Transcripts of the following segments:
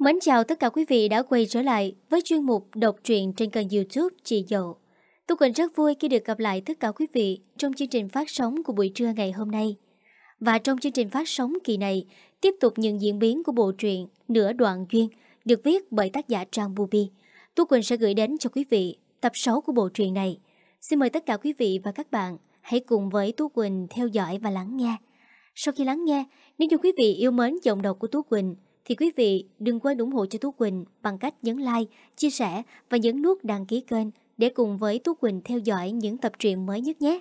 Mến chào tất cả quý vị đã quay trở lại với chuyên mục đọc truyện trên kênh youtube Chị Dậu. Tôi Quỳnh rất vui khi được gặp lại tất cả quý vị trong chương trình phát sóng của buổi trưa ngày hôm nay. Và trong chương trình phát sóng kỳ này, tiếp tục những diễn biến của bộ truyện Nửa đoạn duyên được viết bởi tác giả Trang Bubi. Tôi Quỳnh sẽ gửi đến cho quý vị tập 6 của bộ truyện này. Xin mời tất cả quý vị và các bạn hãy cùng với Tú Quỳnh theo dõi và lắng nghe. Sau khi lắng nghe, nếu như quý vị yêu mến giọng đọc của Tú Quỳnh, thì quý vị đừng quên ủng hộ cho Tú Quỳnh bằng cách nhấn like, chia sẻ và nhấn nút đăng ký kênh để cùng với Tú Quỳnh theo dõi những tập truyện mới nhất nhé.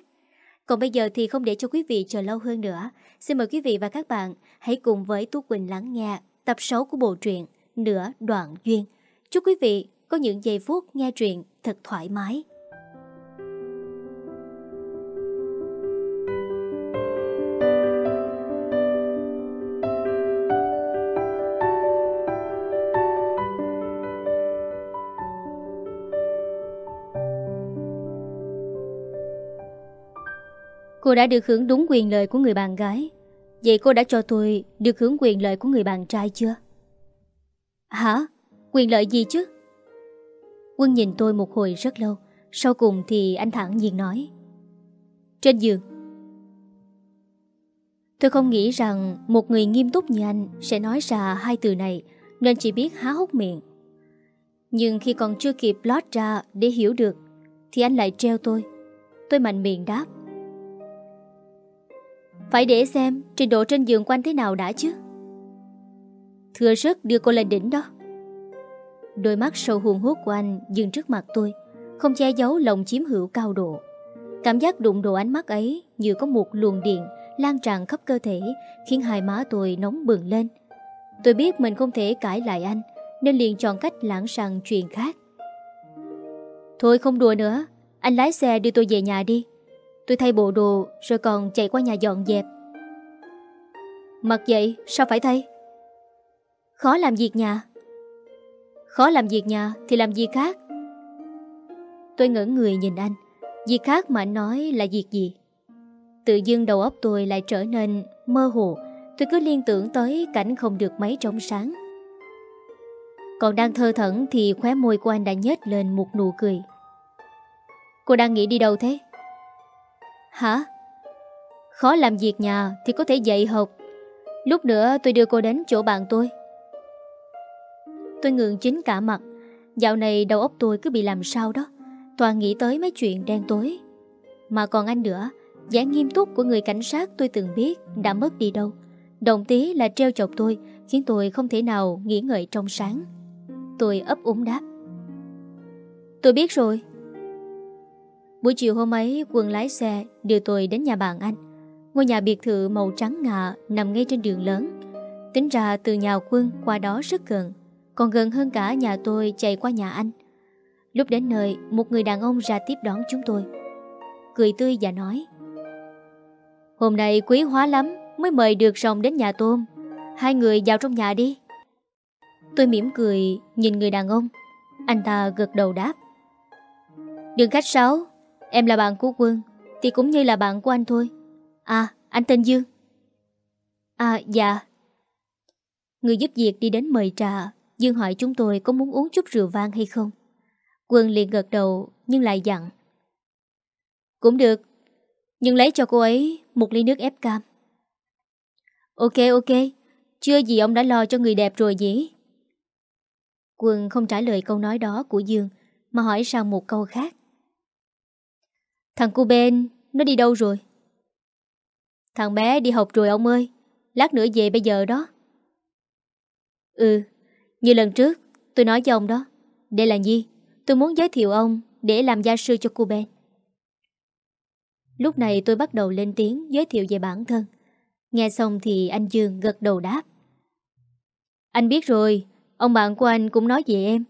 Còn bây giờ thì không để cho quý vị chờ lâu hơn nữa, xin mời quý vị và các bạn hãy cùng với Tú Quỳnh lắng nghe tập 6 của bộ truyện Nửa Đoạn Duyên. Chúc quý vị có những giây phút nghe truyện thật thoải mái. Cô đã được hưởng đúng quyền lợi của người bạn gái Vậy cô đã cho tôi được hưởng quyền lợi của người bạn trai chưa? Hả? Quyền lợi gì chứ? Quân nhìn tôi một hồi rất lâu, Sau cùng thì anh thẳng nhiên nói Trên giường Tôi không nghĩ rằng một người nghiêm túc như anh sẽ nói ra hai từ này, nên chỉ biết há hốc miệng. Nhưng khi còn chưa kịp lót ra để hiểu được, thì anh lại treo tôi. Tôi mạnh miệng đáp. Phải để xem trình độ trên giường của anh thế nào đã chứ. Thừa sức đưa cô lên đỉnh đó. Đôi mắt sâu hồn hút của anh dừng trước mặt tôi, Không che giấu lòng chiếm hữu cao độ. Cảm giác đụng độ ánh mắt ấy Như có một luồng điện Lan tràn khắp cơ thể, Khiến hai má tôi nóng bừng lên. Tôi biết mình không thể cãi lại anh, Nên liền chọn cách lãng sang chuyện khác. Thôi không đùa nữa, Anh lái xe đưa tôi về nhà đi. Tôi thay bộ đồ, rồi còn chạy qua nhà dọn dẹp. Mặc vậy, sao phải thay? Khó làm việc nhà. Khó làm việc nhà thì làm gì khác. Tôi ngỡ người nhìn anh. Việc khác mà anh nói là việc gì? Tự dưng đầu óc tôi lại trở nên mơ hồ. Tôi cứ liên tưởng tới cảnh không được mấy trong sáng. Còn đang thơ thẩn thì khóe môi của anh đã nhếch lên một nụ cười. Cô đang nghĩ đi đâu thế? Hả? Khó làm việc nhà thì có thể dạy học. Lúc nữa tôi đưa cô đến chỗ bạn tôi. Tôi ngượng chính cả mặt. Dạo này đầu óc tôi cứ bị làm sao đó. Toàn nghĩ tới mấy chuyện đen tối. Mà còn anh nữa, vẻ nghiêm túc của người cảnh sát tôi từng biết Đã mất đi đâu. Đồng tí là treo chọc tôi, Khiến tôi không thể nào nghĩ ngợi trong sáng. Tôi ấp úng đáp. Tôi biết rồi. Buổi chiều hôm ấy, quân lái xe đưa tôi đến nhà bạn anh. Ngôi nhà biệt thự màu trắng ngà nằm ngay trên đường lớn. Tính ra từ nhà quân qua đó rất gần, Còn gần hơn cả nhà tôi chạy qua nhà anh. Lúc đến nơi, Một người đàn ông ra tiếp đón chúng tôi. Cười tươi và nói, Hôm nay quý hóa lắm, Mới mời được rồng đến nhà tôm Hai người vào trong nhà đi. Tôi mỉm cười nhìn người đàn ông. Anh ta gật đầu đáp Đừng khách sáo Em là bạn của Quân, Thì cũng như là bạn của anh thôi. À anh tên Dương. À dạ. Người giúp việc đi đến mời trà. Dương hỏi chúng tôi có muốn uống chút rượu vang hay không. Quân liền gật đầu, Nhưng lại dặn. Cũng được, Nhưng lấy cho cô ấy một ly nước ép cam. Ok ok, Chưa gì ông đã lo cho người đẹp rồi nhỉ? Quân không trả lời câu nói đó của Dương, Mà hỏi sang một câu khác. Thằng cu Ben, Nó đi đâu rồi? Thằng bé đi học rồi ông ơi, Lát nữa về bây giờ đó. Ừ Như lần trước, tôi nói cho ông đó. Đây là Nhi, Tôi muốn giới thiệu ông để làm gia sư cho cô Ben. Lúc này tôi bắt đầu lên tiếng giới thiệu về bản thân. Nghe xong thì anh Dương gật đầu đáp. Anh biết rồi, Ông bạn của anh cũng nói về em.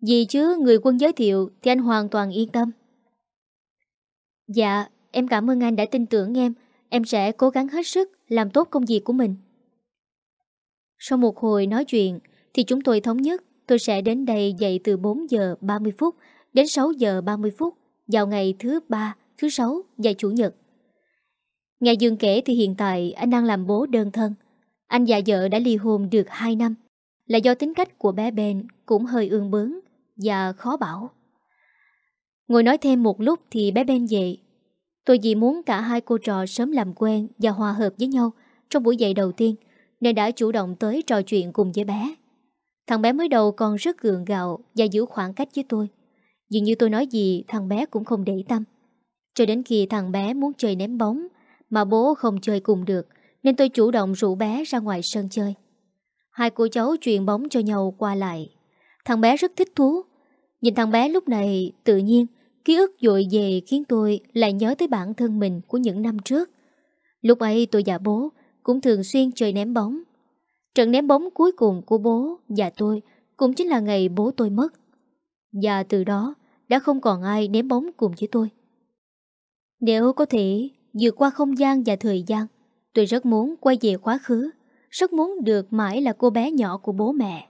Vì chứ người quân giới thiệu Thì anh hoàn toàn yên tâm. Dạ, em cảm ơn anh đã tin tưởng em. Em sẽ cố gắng hết sức làm tốt công việc của mình. Sau một hồi nói chuyện thì chúng tôi thống nhất tôi sẽ đến đây dậy từ 4 giờ 30 phút đến 6 giờ 30 phút vào ngày thứ ba, thứ sáu và chủ nhật. Nghe Dương kể thì hiện tại anh đang làm bố đơn thân. Anh và vợ đã ly hôn được 2 năm. là do tính cách của bé Ben cũng hơi ương bướng và khó bảo. Ngồi nói thêm một lúc thì bé Ben dậy. Tôi chỉ muốn cả hai cô trò sớm làm quen và hòa hợp với nhau trong buổi dạy đầu tiên, nên đã chủ động tới trò chuyện cùng với bé. Thằng bé mới đầu còn rất gượng gạo và giữ khoảng cách với tôi. Dường như tôi nói gì, thằng bé cũng không để tâm. Cho đến khi thằng bé muốn chơi ném bóng, mà bố không chơi cùng được, nên tôi chủ động rủ bé ra ngoài sân chơi. Hai cô cháu truyền bóng cho nhau qua lại. Thằng bé rất thích thú. Nhìn thằng bé lúc này, tự nhiên ký ức dội về khiến tôi lại nhớ tới bản thân mình của những năm trước. Lúc ấy tôi và bố cũng thường xuyên chơi ném bóng. Trận ném bóng cuối cùng của bố và tôi cũng chính là ngày bố tôi mất. Và từ đó đã không còn ai ném bóng cùng với tôi. Nếu có thể vượt qua không gian và thời gian, tôi rất muốn quay về quá khứ, rất muốn được mãi là cô bé nhỏ của bố mẹ.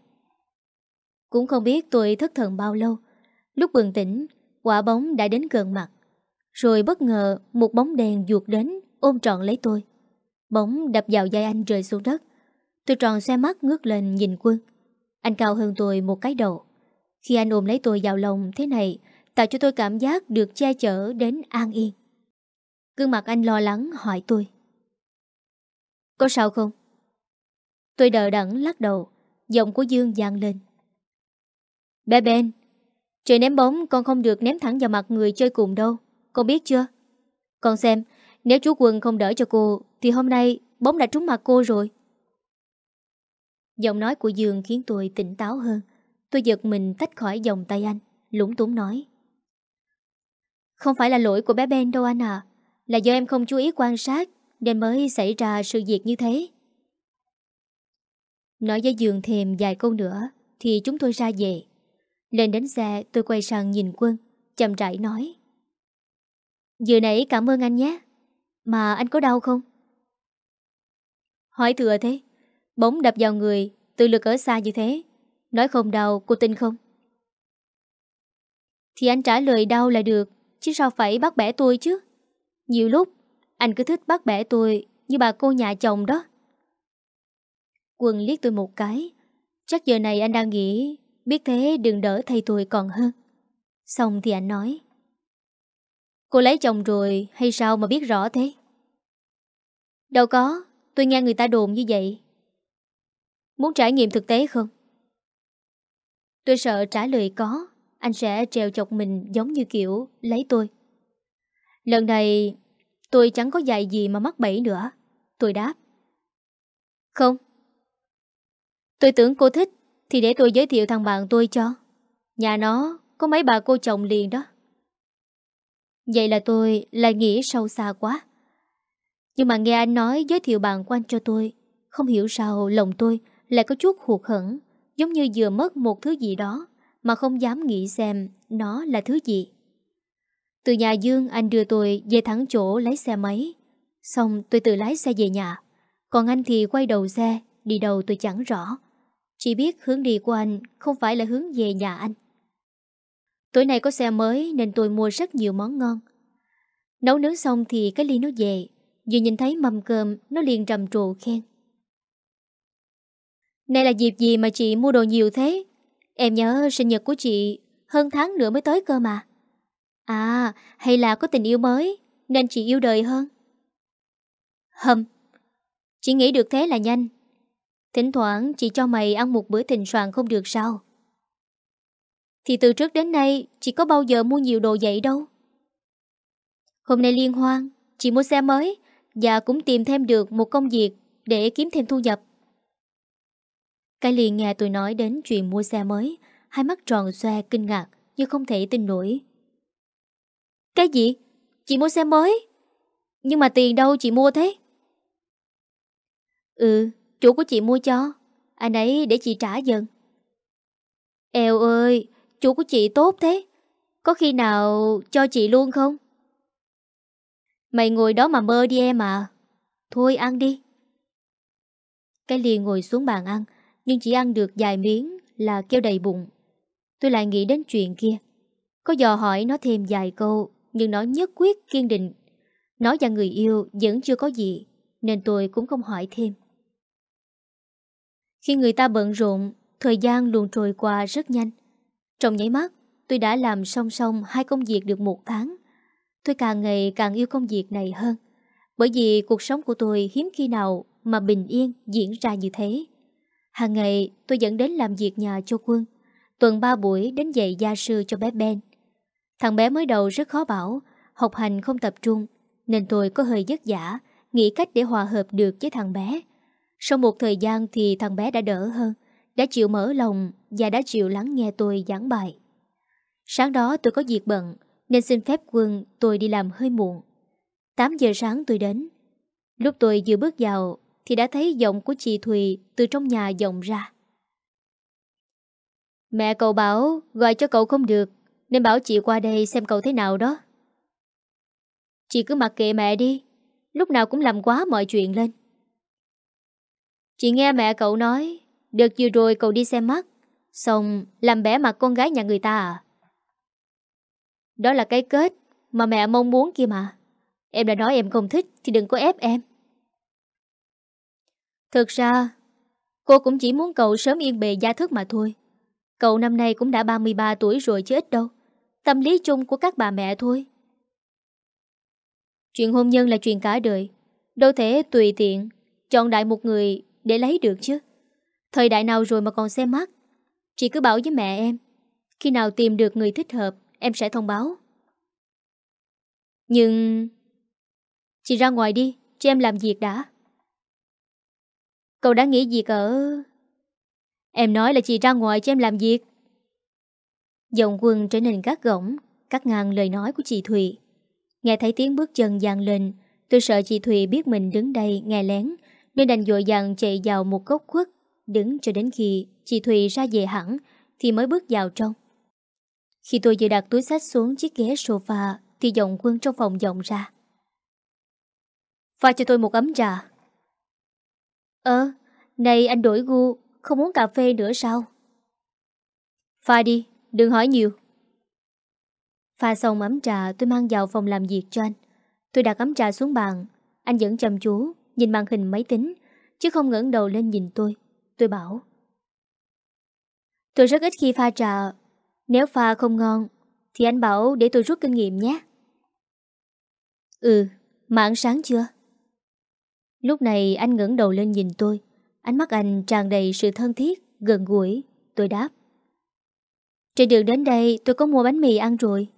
Cũng không biết tôi thất thần bao lâu. Lúc bừng tỉnh, quả bóng đã đến gần mặt. Rồi bất ngờ một bóng đèn ruột đến ôm trọn lấy tôi. Bóng đập vào vai anh rơi xuống đất. Tôi tròn xe mắt ngước lên nhìn quân. Anh cao hơn tôi một cái đầu. Khi anh ôm lấy tôi vào lòng thế này, tạo cho tôi cảm giác được che chở đến an yên. Gương mặt anh lo lắng hỏi tôi. Có sao không? Tôi đờ đẫn lắc đầu, giọng của Dương vang lên. Bé Ben, trời ném bóng con không được ném thẳng vào mặt người chơi cùng đâu, con biết chưa? Con xem, nếu chú Quân không đỡ cho cô, thì hôm nay bóng đã trúng mặt cô rồi. Giọng nói của Dương khiến tôi tỉnh táo hơn. Tôi giật mình tách khỏi vòng tay anh, lúng túng nói. Không phải là lỗi của bé Ben đâu anh à, là do em không chú ý quan sát nên mới xảy ra sự việc như thế. Nói với Dương thêm vài câu nữa thì chúng tôi ra về. Lên đến xe tôi quay sang nhìn quân, chậm rãi nói. Vừa nãy cảm ơn anh nhé. Mà anh có đau không? Hỏi thừa thế. Bóng đập vào người, tự lực ở xa như thế. Nói không đau, cô tin không? Thì anh trả lời đau là được, chứ sao phải bắt bẻ tôi chứ? Nhiều lúc, anh cứ thích bắt bẻ tôi như bà cô nhà chồng đó. Quân liếc tôi một cái. Chắc giờ này anh đang nghĩ biết thế đừng đỡ thầy tôi còn hơn. Xong thì anh nói. Cô lấy chồng rồi hay sao mà biết rõ thế? Đâu có, tôi nghe người ta đồn như vậy. Muốn trải nghiệm thực tế không? Tôi sợ trả lời có, anh sẽ treo chọc mình giống như kiểu lấy tôi. Lần này tôi chẳng có dạy gì mà mắc bẫy nữa. Tôi đáp. Không. Tôi tưởng cô thích thì để tôi giới thiệu thằng bạn tôi cho. Nhà nó có mấy bà cô chồng liền đó. Vậy là tôi lại nghĩ sâu xa quá. Nhưng mà nghe anh nói giới thiệu bạn của anh cho tôi, không hiểu sao lòng tôi lại có chút hụt hẫng, giống như vừa mất một thứ gì đó mà không dám nghĩ xem nó là thứ gì. Từ nhà Dương anh đưa tôi về thẳng chỗ lấy xe máy, xong tôi tự lái xe về nhà, còn anh thì quay đầu xe, đi đâu tôi chẳng rõ. Chỉ biết hướng đi của anh không phải là hướng về nhà anh. Tối nay có xe mới nên tôi mua rất nhiều món ngon. Nấu nướng xong thì cái ly nó về, vừa nhìn thấy mâm cơm nó liền trầm trồ khen. Này là dịp gì mà chị mua đồ nhiều thế? Em nhớ sinh nhật của chị hơn tháng nữa mới tới cơ mà. À, hay là có tình yêu mới nên chị yêu đời hơn? Hâm, chị nghĩ được thế là nhanh. Thỉnh thoảng chị cho mày ăn một bữa thịnh soạn không được sao? Thì từ trước đến nay chị có bao giờ mua nhiều đồ vậy đâu. Hôm nay liên hoan, chị mua xe mới và cũng tìm thêm được một công việc để kiếm thêm thu nhập. Cái liền nghe tôi nói đến chuyện mua xe mới, hai mắt tròn xoe kinh ngạc như không thể tin nổi. Cái gì? Chị mua xe mới? Nhưng mà tiền đâu chị mua thế? Ừ, chủ của chị mua cho. Anh ấy để chị trả dần. Eo ơi, chủ của chị tốt thế. Có khi nào cho chị luôn không? Mày ngồi đó mà mơ đi em à. Thôi ăn đi. Cái liền ngồi xuống bàn ăn, nhưng chỉ ăn được vài miếng là kêu đầy bụng. Tôi lại nghĩ đến chuyện kia. Có dò hỏi nó thêm vài câu, nhưng nó nhất quyết kiên định. Nó và người yêu vẫn chưa có gì, nên tôi cũng không hỏi thêm. Khi người ta bận rộn, Thời gian luôn trôi qua rất nhanh. Trong nháy mắt, tôi đã làm song song hai công việc được một tháng. Tôi càng ngày càng yêu công việc này hơn. Bởi vì cuộc sống của tôi hiếm khi nào mà bình yên diễn ra như thế. Hàng ngày tôi dẫn đến làm việc nhà cho quân. Tuần ba buổi đến dạy gia sư cho bé Ben. Thằng bé mới đầu rất khó bảo, học hành không tập trung, nên tôi có hơi giấc giả, nghĩ cách để hòa hợp được với thằng bé. Sau một thời gian thì thằng bé đã đỡ hơn, đã chịu mở lòng và đã chịu lắng nghe tôi giảng bài. Sáng đó tôi có việc bận, nên xin phép quân tôi đi làm hơi muộn. 8 giờ sáng tôi đến. Lúc tôi vừa bước vào thì đã thấy giọng của chị Thùy từ trong nhà vọng ra. Mẹ cậu bảo gọi cho cậu không được nên bảo chị qua đây xem cậu thế nào đó. Chị cứ mặc kệ mẹ đi, lúc nào cũng làm quá mọi chuyện lên. Chị nghe mẹ cậu nói, đợt vừa rồi cậu đi xem mắt, xong làm bẻ mặt con gái nhà người ta à? Đó là cái kết mà mẹ mong muốn kia mà. Em đã nói em không thích thì đừng có ép em. Thực ra, cô cũng chỉ muốn cậu sớm yên bề gia thức mà thôi. Cậu năm nay cũng đã 33 tuổi rồi chứ ít đâu. Tâm lý chung của các bà mẹ thôi. Chuyện hôn nhân là chuyện cả đời. Đâu thể tùy tiện chọn đại một người để lấy được chứ. Thời đại nào rồi mà còn xem mắt. Chị cứ bảo với mẹ em. Khi nào tìm được người thích hợp, em sẽ thông báo. Nhưng... Chị ra ngoài đi, cho em làm việc đã. Cậu đã nghĩ việc ở... Em nói là chị ra ngoài cho em làm việc. Giọng quân trở nên gắt gỏng, cắt ngang lời nói của chị Thùy. Nghe thấy tiếng bước chân dàn lên, tôi sợ chị Thùy biết mình đứng đây nghe lén, nên đành dội dàng chạy vào một góc khuất, đứng cho đến khi chị Thùy ra về hẳn thì mới bước vào trong. Khi tôi vừa đặt túi sách xuống chiếc ghế sofa thì giọng quân trong phòng vọng ra. Pha cho tôi một ấm trà. Ơ, này anh đổi gu, không muốn cà phê nữa sao? Pha đi, đừng hỏi nhiều. Pha xong ấm trà tôi mang vào phòng làm việc cho anh. Tôi đặt ấm trà xuống bàn. Anh vẫn chăm chú, nhìn màn hình máy tính, chứ không ngẩng đầu lên nhìn tôi. Tôi bảo. Tôi rất ít khi pha trà. Nếu pha không ngon, thì anh bảo để tôi rút kinh nghiệm nhé. Ừ, mà ăn sáng chưa? Lúc này anh ngẩng đầu lên nhìn tôi. Ánh mắt anh tràn đầy sự thân thiết, gần gũi. Tôi đáp. Trên đường đến đây tôi có mua bánh mì ăn rồi.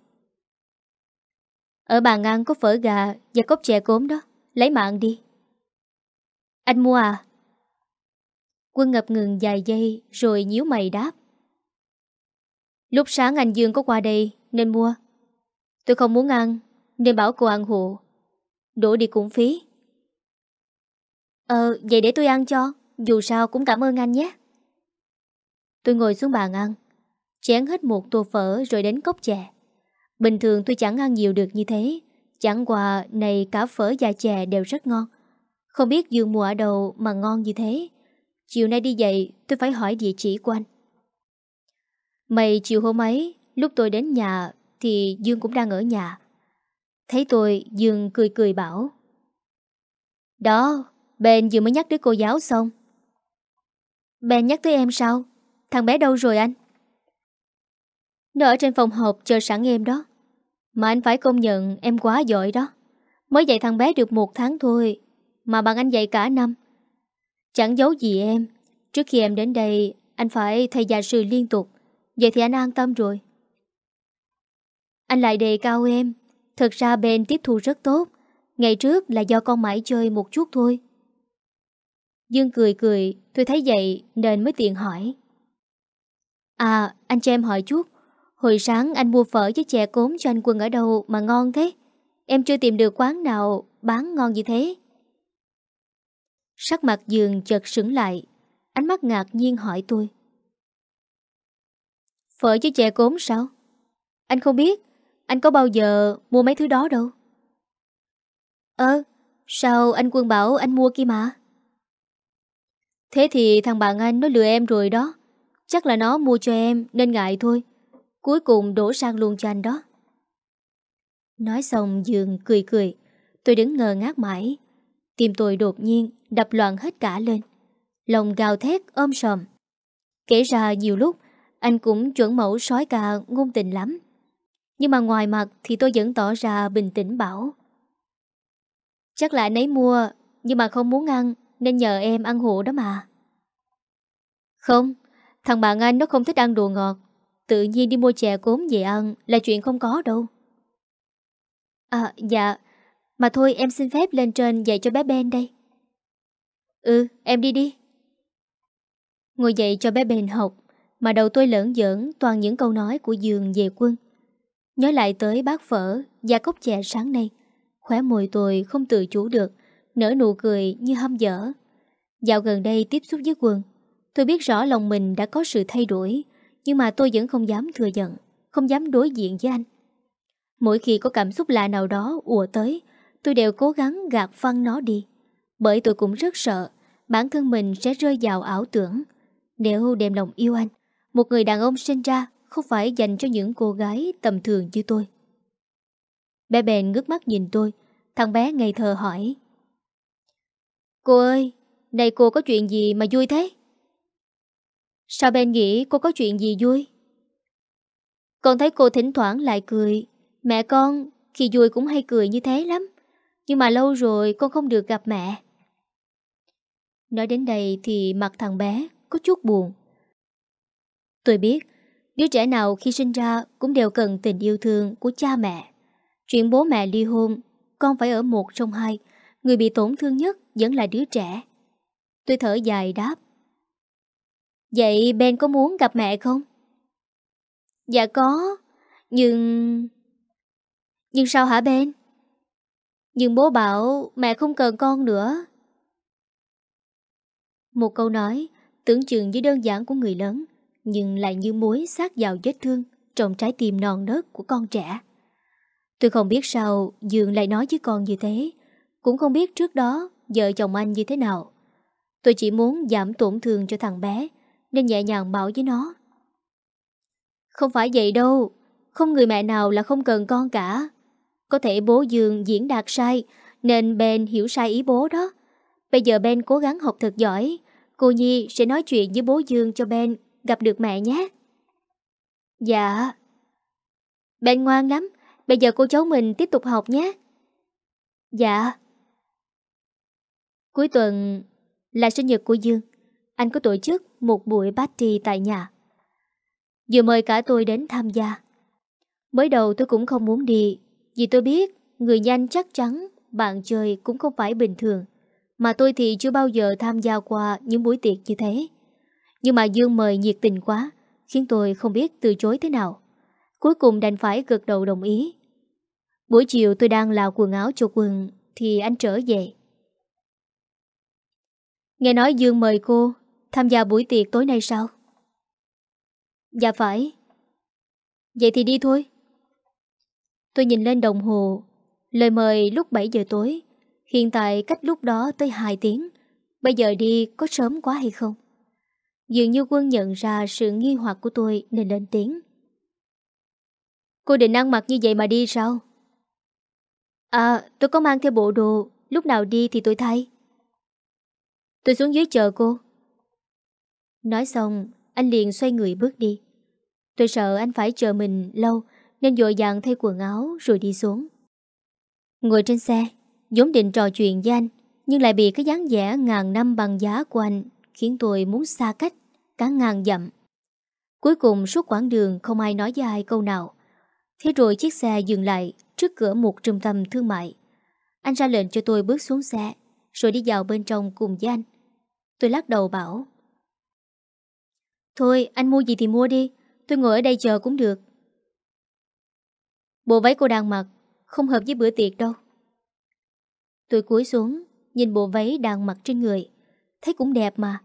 Ở bàn ăn có phở gà và cốc chè cốm đó. Lấy mạng đi. Anh mua à? Quân ngập ngừng vài giây rồi nhíu mày đáp. Lúc sáng anh Dương có qua đây nên mua. Tôi không muốn ăn nên bảo cô ăn hộ. Đổ đi cũng phí. Ờ, vậy để tôi ăn cho. Dù sao cũng cảm ơn anh nhé. Tôi ngồi xuống bàn ăn. Chén hết một tô phở rồi đến cốc chè. Bình thường tôi chẳng ăn nhiều được như thế. Chẳng qua này cả phở và chè đều rất ngon. Không biết Dương mua ở đâu mà ngon như thế. Chiều nay đi dậy tôi phải hỏi địa chỉ của anh. Mày chiều hôm ấy, lúc tôi đến nhà thì Dương cũng đang ở nhà. Thấy tôi, Dương cười cười bảo. Đó, Ben vừa mới nhắc tới cô giáo xong. Ben nhắc tới em sao? Thằng bé đâu rồi anh? Nó ở trên phòng họp chờ sẵn em đó. Mà anh phải công nhận em quá giỏi đó. Mới dạy thằng bé được một tháng thôi, mà bằng anh dạy cả năm. Chẳng giấu gì em. Trước khi em đến đây, anh phải thầy gia sư liên tục. Vậy thì anh an tâm rồi. Anh lại đề cao em. Thật ra bên tiếp thu rất tốt. Ngày trước là do con mãi chơi một chút thôi. Dương cười cười, tôi thấy vậy nên mới tiện hỏi. À, anh cho em hỏi chút. Hồi sáng anh mua phở với chè cốm cho anh Quân ở đâu mà ngon thế? Em chưa tìm được quán nào bán ngon như thế. Sắc mặt Dương chợt sững lại, ánh mắt ngạc nhiên hỏi tôi. Phở với chè cốm sao? Anh không biết, anh có bao giờ mua mấy thứ đó đâu. Ơ, sao anh Quân bảo anh mua kia mà? Thế thì thằng bạn anh nó lừa em rồi đó. Chắc là nó mua cho em nên ngại thôi. Cuối cùng đổ sang luôn cho anh đó. Nói xong Dương cười cười. Tôi đứng ngờ ngác mãi. Tim tôi đột nhiên đập loạn hết cả lên. Lòng gào thét, ôm sòm. Kể ra nhiều lúc, Anh cũng chuẩn mẫu sói ca ngôn tình lắm. Nhưng mà ngoài mặt Thì tôi vẫn tỏ ra bình tĩnh bảo. Chắc là anh ấy mua, Nhưng mà không muốn ăn, Nên nhờ em ăn hộ đó mà. Không, Thằng bạn anh nó không thích ăn đồ ngọt. Tự nhiên đi mua chè cốm về ăn Là chuyện không có đâu. À dạ. Mà thôi, em xin phép lên trên dạy cho bé Ben đây. Ừ em đi đi. Ngồi dậy cho bé bền học, Mà đầu tôi lỡn giỡn toàn những câu nói của giường về quân. Nhớ lại tới bát phở Và cốc chè sáng nay, Khóe môi tôi không tự chủ được, Nở nụ cười như hâm dở. Dạo gần đây tiếp xúc với quân, Tôi biết rõ lòng mình đã có sự thay đổi, Nhưng mà tôi vẫn không dám thừa nhận, Không dám đối diện với anh. Mỗi khi có cảm xúc lạ nào đó ùa tới, Tôi đều cố gắng gạt phăng nó đi, Bởi tôi cũng rất sợ Bản thân mình sẽ rơi vào ảo tưởng. Nếu đem lòng yêu anh, Một người đàn ông sinh ra Không phải dành cho những cô gái tầm thường như tôi. Bé bèn ngước mắt nhìn tôi, Thằng bé ngây thơ hỏi. Cô ơi, Này cô có chuyện gì mà vui thế? Sao Ben nghĩ cô có chuyện gì vui? Con thấy cô thỉnh thoảng lại cười. Mẹ con, khi vui cũng hay cười như thế lắm. Nhưng mà lâu rồi con không được gặp mẹ. Nói đến đây thì mặt thằng bé có chút buồn. Tôi biết, Đứa trẻ nào khi sinh ra cũng đều cần tình yêu thương của cha mẹ. Chuyện bố mẹ ly hôn, Con phải ở một trong hai, Người bị tổn thương nhất vẫn là đứa trẻ. Tôi thở dài đáp. Vậy Ben có muốn gặp mẹ không? Dạ có, Nhưng... Nhưng sao hả Ben? Nhưng bố bảo mẹ không cần con nữa. Một câu nói, Tưởng chừng như đơn giản của người lớn, Nhưng lại như mối sát vào vết thương Trong trái tim non nớt của con trẻ. Tôi không biết sao Dương lại nói với con như thế, Cũng không biết trước đó Vợ chồng anh như thế nào. Tôi chỉ muốn giảm tổn thương cho thằng bé, Nên nhẹ nhàng bảo với nó. Không phải vậy đâu, Không người mẹ nào là không cần con cả. Có thể bố Dương diễn đạt sai, Nên Ben hiểu sai ý bố đó. Bây giờ Ben cố gắng học thật giỏi Cô Nhi sẽ nói chuyện với bố Dương cho Ben gặp được mẹ nhé Dạ Ben ngoan lắm Bây giờ cô cháu mình tiếp tục học nhé. Dạ. Cuối tuần là sinh nhật của Dương. Anh có tổ chức một buổi party tại nhà. Vừa mời cả tôi đến tham gia. Mới đầu tôi cũng không muốn đi, vì tôi biết người nhanh chắc chắn bạn chơi cũng không phải bình thường. Mà tôi thì chưa bao giờ tham gia qua những buổi tiệc như thế. Nhưng mà Dương mời nhiệt tình quá, khiến tôi không biết từ chối thế nào. Cuối cùng đành phải gật đầu đồng ý. Buổi chiều tôi đang lào quần áo cho quần Thì anh trở về. Nghe nói Dương mời cô Tham gia buổi tiệc tối nay sao? Dạ phải. Vậy thì đi thôi. Tôi nhìn lên đồng hồ Lời mời lúc 7 giờ tối. Hiện tại cách lúc đó tới 2 tiếng Bây giờ đi có sớm quá hay không Dường như quân nhận ra sự nghi hoặc của tôi nên lên tiếng Cô định ăn mặc như vậy mà đi sao? À, tôi có mang theo bộ đồ, lúc nào đi thì tôi thay. Tôi xuống dưới chờ cô. Nói xong, anh liền xoay người bước đi. Tôi sợ anh phải chờ mình lâu, nên dội dàng thay quần áo rồi đi xuống. Ngồi trên xe, vốn định trò chuyện với anh, nhưng lại bị cái dáng vẻ ngàn năm bằng giá của anh khiến tôi muốn xa cách, cả ngàn dặm. Cuối cùng suốt quãng đường không ai nói với ai câu nào. Thế rồi chiếc xe dừng lại trước cửa một trung tâm thương mại. Anh ra lệnh cho tôi bước xuống xe, rồi đi vào bên trong cùng với anh. Tôi lắc đầu bảo. Thôi, anh mua gì thì mua đi, tôi ngồi ở đây chờ cũng được. Bộ váy cô đang mặc, không hợp với bữa tiệc đâu. Tôi cúi xuống, nhìn bộ váy đang mặc trên người. Thấy cũng đẹp mà.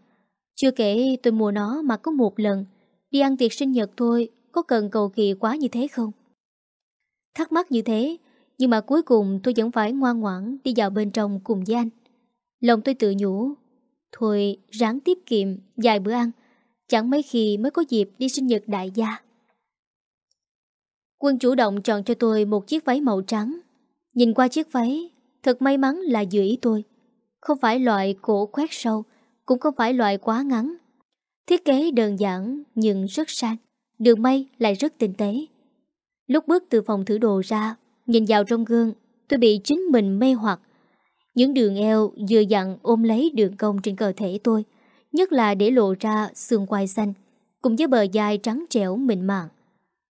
Chưa kể tôi mua nó mặc có một lần, đi ăn tiệc sinh nhật thôi, có cần cầu kỳ quá như thế không? Thắc mắc như thế Nhưng mà cuối cùng tôi vẫn phải ngoan ngoãn Đi vào bên trong cùng với anh Lòng tôi tự nhủ Thôi ráng tiết kiệm dài bữa ăn Chẳng mấy khi mới có dịp đi sinh nhật đại gia Quân chủ động chọn cho tôi một chiếc váy màu trắng Nhìn qua chiếc váy Thật may mắn là dự ý tôi Không phải loại cổ khoét sâu Cũng không phải loại quá ngắn Thiết kế đơn giản nhưng rất sang, đường may lại rất tinh tế. Lúc bước từ phòng thử đồ ra, nhìn vào trong gương, tôi bị chính mình mê hoặc. Những đường eo vừa dặn ôm lấy đường cong trên cơ thể tôi, nhất là để lộ ra xương quai xanh, cùng với bờ dài trắng trẻo mịn màng.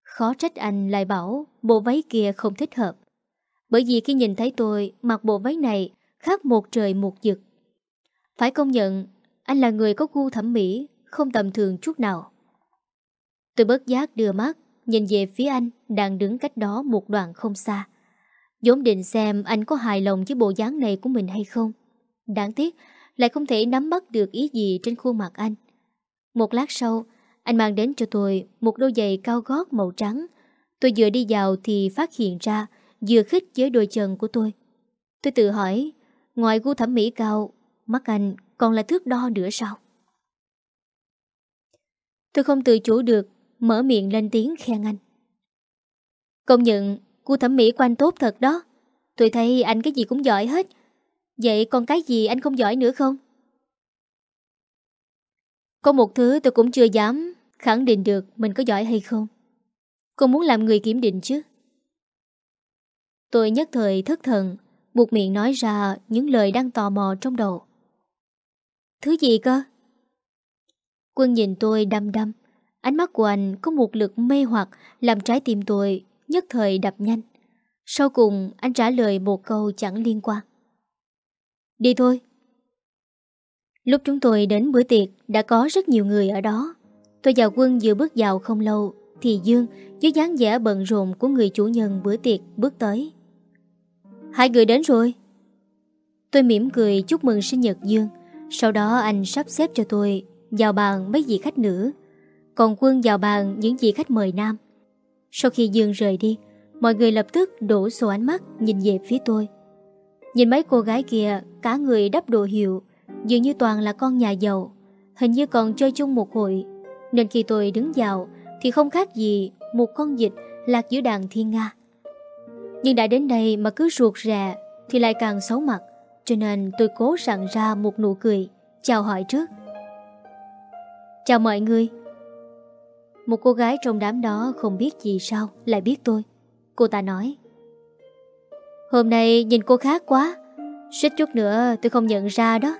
Khó trách anh lại bảo bộ váy kia không thích hợp. Bởi vì khi nhìn thấy tôi mặc bộ váy này khác một trời một vực. Phải công nhận, anh là người có gu thẩm mỹ, không tầm thường chút nào. Tôi bất giác đưa mắt, nhìn về phía anh đang đứng cách đó một đoạn không xa. vốn định xem anh có hài lòng với bộ dáng này của mình hay không. Đáng tiếc, lại không thể nắm bắt được ý gì trên khuôn mặt anh. Một lát sau, anh mang đến cho tôi một đôi giày cao gót màu trắng. Tôi vừa đi vào thì phát hiện ra vừa khích với đôi chân của tôi. Tôi tự hỏi, ngoài gu thẩm mỹ cao, mắt anh còn là thước đo nữa sao? Tôi không tự chủ được, mở miệng lên tiếng khen anh. Công nhận, gu thẩm mỹ của anh tốt thật đó. Tôi thấy anh cái gì cũng giỏi hết. Vậy còn cái gì anh không giỏi nữa không? Có một thứ tôi cũng chưa dám khẳng định được mình có giỏi hay không. Cô muốn làm người kiểm định chứ? Tôi nhất thời thất thần, buộc miệng nói ra những lời đang tò mò trong đầu. Thứ gì cơ? Quân nhìn tôi đăm đăm. Ánh mắt của anh có một lực mê hoặc làm trái tim tôi nhất thời đập nhanh. Sau cùng anh trả lời một câu chẳng liên quan. Đi thôi. Lúc chúng tôi đến bữa tiệc đã có rất nhiều người ở đó. Tôi và Quân vừa bước vào không lâu thì Dương với dáng vẻ bận rộn của người chủ nhân bữa tiệc bước tới. Hai người đến rồi. Tôi mỉm cười chúc mừng sinh nhật Dương. Sau đó anh sắp xếp cho tôi vào bàn mấy vị khách nữ. Còn Quân vào bàn những vị khách mời nam. Sau khi Dương rời đi, mọi người lập tức đổ xô ánh mắt nhìn về phía tôi. Nhìn mấy cô gái kia, cả người đắp đồ hiệu, dường như toàn là con nhà giàu. Hình như còn chơi chung một hội. Nên khi tôi đứng vào, thì không khác gì một con dịch lạc giữa đàn thiên nga. Nhưng đã đến đây mà cứ ruột rè thì lại càng xấu mặt. Cho nên tôi cố sẵn ra một nụ cười, chào hỏi trước. Chào mọi người. Một cô gái trong đám đó không biết gì sao lại biết tôi. Cô ta nói. Hôm nay nhìn cô khác quá Suýt chút nữa tôi không nhận ra đó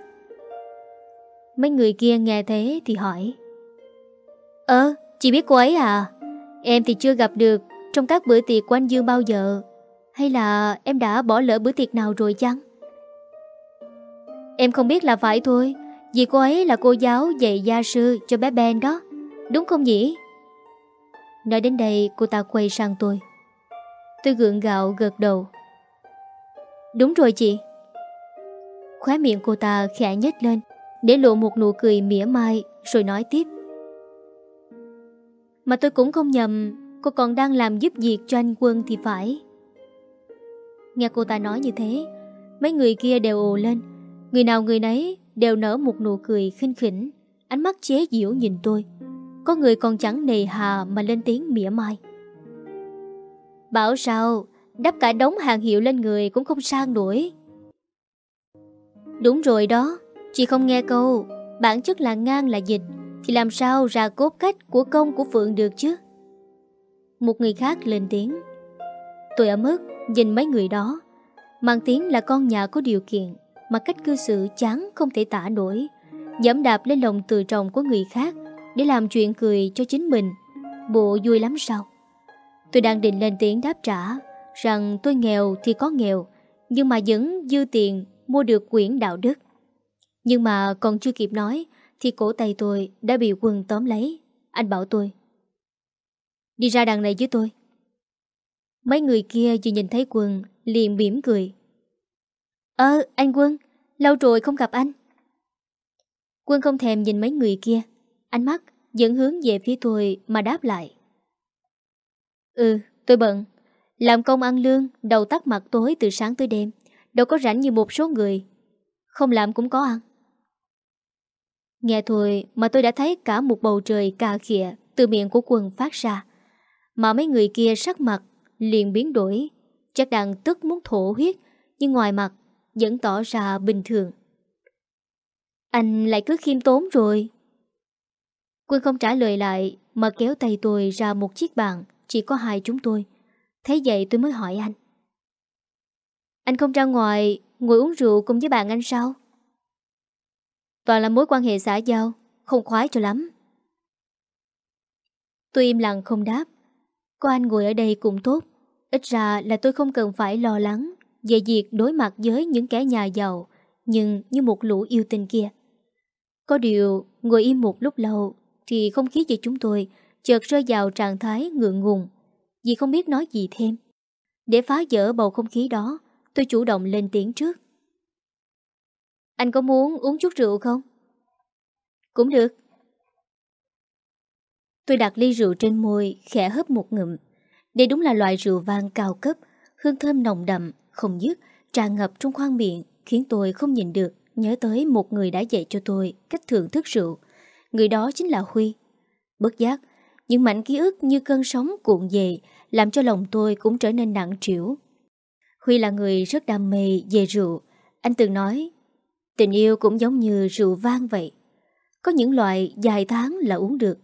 Mấy người kia nghe thế thì hỏi Ơ, chị biết cô ấy à Em thì chưa gặp được Trong các bữa tiệc của anh Dương bao giờ hay là em đã bỏ lỡ bữa tiệc nào rồi chăng? Em không biết là phải thôi, Vì cô ấy là cô giáo dạy gia sư cho bé Ben đó, Đúng không nhỉ? Nói đến đây, cô ta quay sang tôi. Tôi gượng gạo gật đầu. Đúng rồi chị. Khóe miệng cô ta khẽ nhếch lên, Để lộ một nụ cười mỉa mai, Rồi nói tiếp. Mà tôi cũng không nhầm, Cô còn đang làm giúp việc cho anh Quân thì phải. Nghe cô ta nói như thế, Mấy người kia đều ồ lên. Người nào người nấy đều nở một nụ cười khinh khỉnh. Ánh mắt chế giễu nhìn tôi. Có người còn chẳng nề hà mà lên tiếng mỉa mai. Bảo sao, Đắp cả đống hàng hiệu lên người cũng không sang nổi. Đúng rồi đó, Chị không nghe câu. Bản chất là ngang là dịch, Thì làm sao ra cốt cách của công của Phượng được chứ? Một người khác lên tiếng. Tôi ở mức nhìn mấy người đó Mang tiếng là con nhà có điều kiện Mà cách cư xử chán không thể tả nổi Dẫm đạp lên lòng từ trọng của người khác Để làm chuyện cười cho chính mình Bộ vui lắm sao Tôi đang định lên tiếng đáp trả rằng tôi nghèo thì có nghèo, nhưng mà vẫn dư tiền mua được quyển đạo đức. Nhưng mà còn chưa kịp nói, thì cổ tay tôi đã bị quân tóm lấy. Anh bảo tôi. Đi ra đằng này với tôi. Mấy người kia vừa nhìn thấy quân, liền mỉm cười. Ơ, anh Quân, lâu rồi không gặp anh. Quân không thèm nhìn mấy người kia, ánh mắt dẫn hướng về phía tôi mà đáp lại. Ừ, tôi bận, làm công ăn lương, đầu tắt mặt tối từ sáng tới đêm, đâu có rảnh như một số người. Không làm cũng có ăn. Nghe thôi mà tôi đã thấy cả một bầu trời cà khịa từ miệng của quân phát ra. Mà mấy người kia sắc mặt liền biến đổi, chắc đang tức muốn thổ huyết, nhưng ngoài mặt vẫn tỏ ra bình thường. Anh lại cứ khiêm tốn rồi. Quân không trả lời lại mà kéo tay tôi ra một chiếc bàn, chỉ có hai chúng tôi. Thế vậy tôi mới hỏi anh. Anh không ra ngoài ngồi uống rượu cùng với bạn anh sao? Toàn là mối quan hệ xã giao, không khoái cho lắm. Tôi im lặng không đáp. Có anh ngồi ở đây cũng tốt. Ít ra là tôi không cần phải lo lắng về việc đối mặt với những kẻ nhà giàu, nhưng như một lũ yêu tinh kia. Có điều, ngồi im một lúc lâu thì không khí giữa chúng tôi chợt rơi vào trạng thái ngượng ngùng vì không biết nói gì thêm. Để phá vỡ bầu không khí đó, tôi chủ động lên tiếng trước. Anh có muốn uống chút rượu không? Cũng được. Tôi đặt ly rượu trên môi, khẽ hớp một ngụm. Đây đúng là loại rượu vang cao cấp, hương thơm nồng đậm, không dứt, tràn ngập trong khoang miệng, khiến tôi không nhìn được, nhớ tới một người đã dạy cho tôi cách thưởng thức rượu. Người đó chính là Huy. Bất giác, những mảnh ký ức như cơn sóng cuộn về, làm cho lòng tôi cũng trở nên nặng trĩu. Huy là người rất đam mê về rượu. Anh từng nói, tình yêu cũng giống như rượu vang vậy. Có những loại dài tháng là uống được,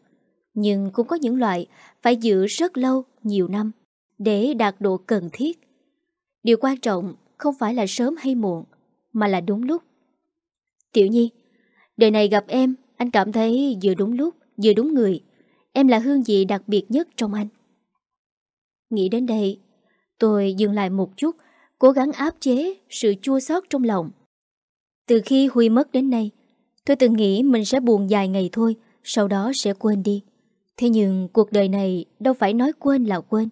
nhưng cũng có những loại phải giữ rất lâu, nhiều năm, để đạt độ cần thiết. Điều quan trọng không phải là sớm hay muộn, mà là đúng lúc. Tiểu Nhi, đời này gặp em, anh cảm thấy vừa đúng lúc, vừa đúng người. Em là hương vị đặc biệt nhất trong anh. Nghĩ đến đây, tôi dừng lại một chút, cố gắng áp chế sự chua xót trong lòng. Từ khi Huy mất đến nay, tôi từng nghĩ mình sẽ buồn dài ngày thôi, sau đó sẽ quên đi. Thế nhưng cuộc đời này đâu phải nói quên là quên.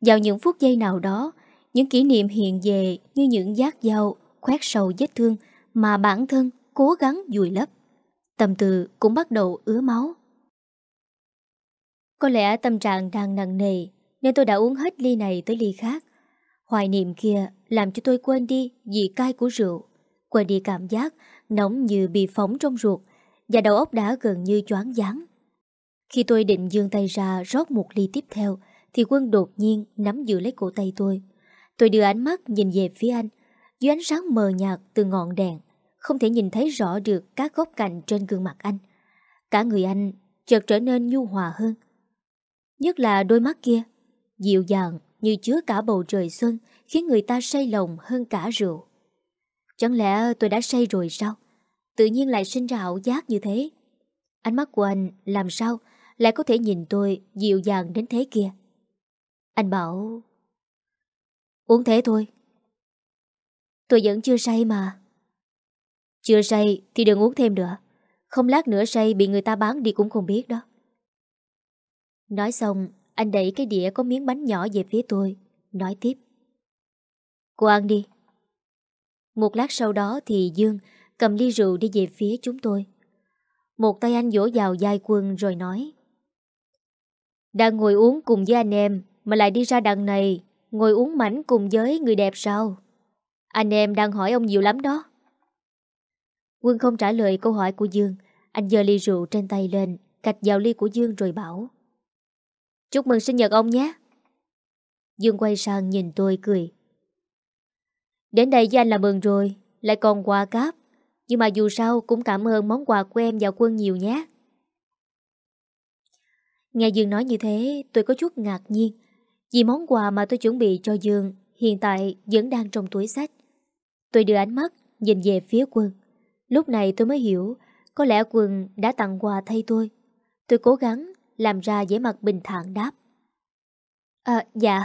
Vào những phút giây nào đó, những kỷ niệm hiện về như những giác dao khoét sâu vết thương mà bản thân cố gắng dùi lấp. Tâm tư cũng bắt đầu ứa máu. Có lẽ tâm trạng đang nặng nề nên tôi đã uống hết ly này tới ly khác. Hoài niệm kia làm cho tôi quên đi vị cay của rượu, quên đi cảm giác nóng như bị phóng trong ruột và đầu óc đã gần như choáng váng. Khi tôi định dương tay ra rót một ly tiếp theo thì quân đột nhiên nắm giữ lấy cổ tay tôi. Tôi đưa ánh mắt nhìn về phía anh dưới ánh sáng mờ nhạt từ ngọn đèn không thể nhìn thấy rõ được các góc cạnh trên gương mặt anh. Cả người anh chợt trở nên nhu hòa hơn. Nhất là đôi mắt kia, dịu dàng như chứa cả bầu trời xuân khiến người ta say lòng hơn cả rượu. Chẳng lẽ tôi đã say rồi sao? Tự nhiên lại sinh ra ảo giác như thế. Ánh mắt của anh làm sao lại có thể nhìn tôi dịu dàng đến thế kia? Anh bảo... Uống thế thôi. Tôi vẫn chưa say mà. Chưa say thì đừng uống thêm nữa. Không lát nữa say bị người ta bán đi cũng không biết đó. Nói xong, anh đẩy cái đĩa có miếng bánh nhỏ về phía tôi, nói tiếp. Cô ăn đi. Một lát sau đó thì Dương cầm ly rượu đi về phía chúng tôi. Một tay anh vỗ vào vai quân rồi nói. Đang ngồi uống cùng với anh em mà lại đi ra đằng này, ngồi uống mảnh cùng với người đẹp sao? Anh em đang hỏi ông nhiều lắm đó. Quân không trả lời câu hỏi của Dương, anh giơ ly rượu trên tay lên, cạch vào ly của Dương rồi bảo. Chúc mừng sinh nhật ông nhé. Dương quay sang nhìn tôi cười. Đến đây với anh là mừng rồi, lại còn quà cáp. Nhưng mà dù sao cũng cảm ơn món quà của em và quân nhiều nhé. Nghe Dương nói như thế, tôi có chút ngạc nhiên. Vì món quà mà tôi chuẩn bị cho Dương hiện tại vẫn đang trong túi sách. Tôi đưa ánh mắt nhìn về phía quân. Lúc này tôi mới hiểu, có lẽ quân đã tặng quà thay tôi. Tôi cố gắng làm ra vẻ mặt bình thản đáp. À, dạ.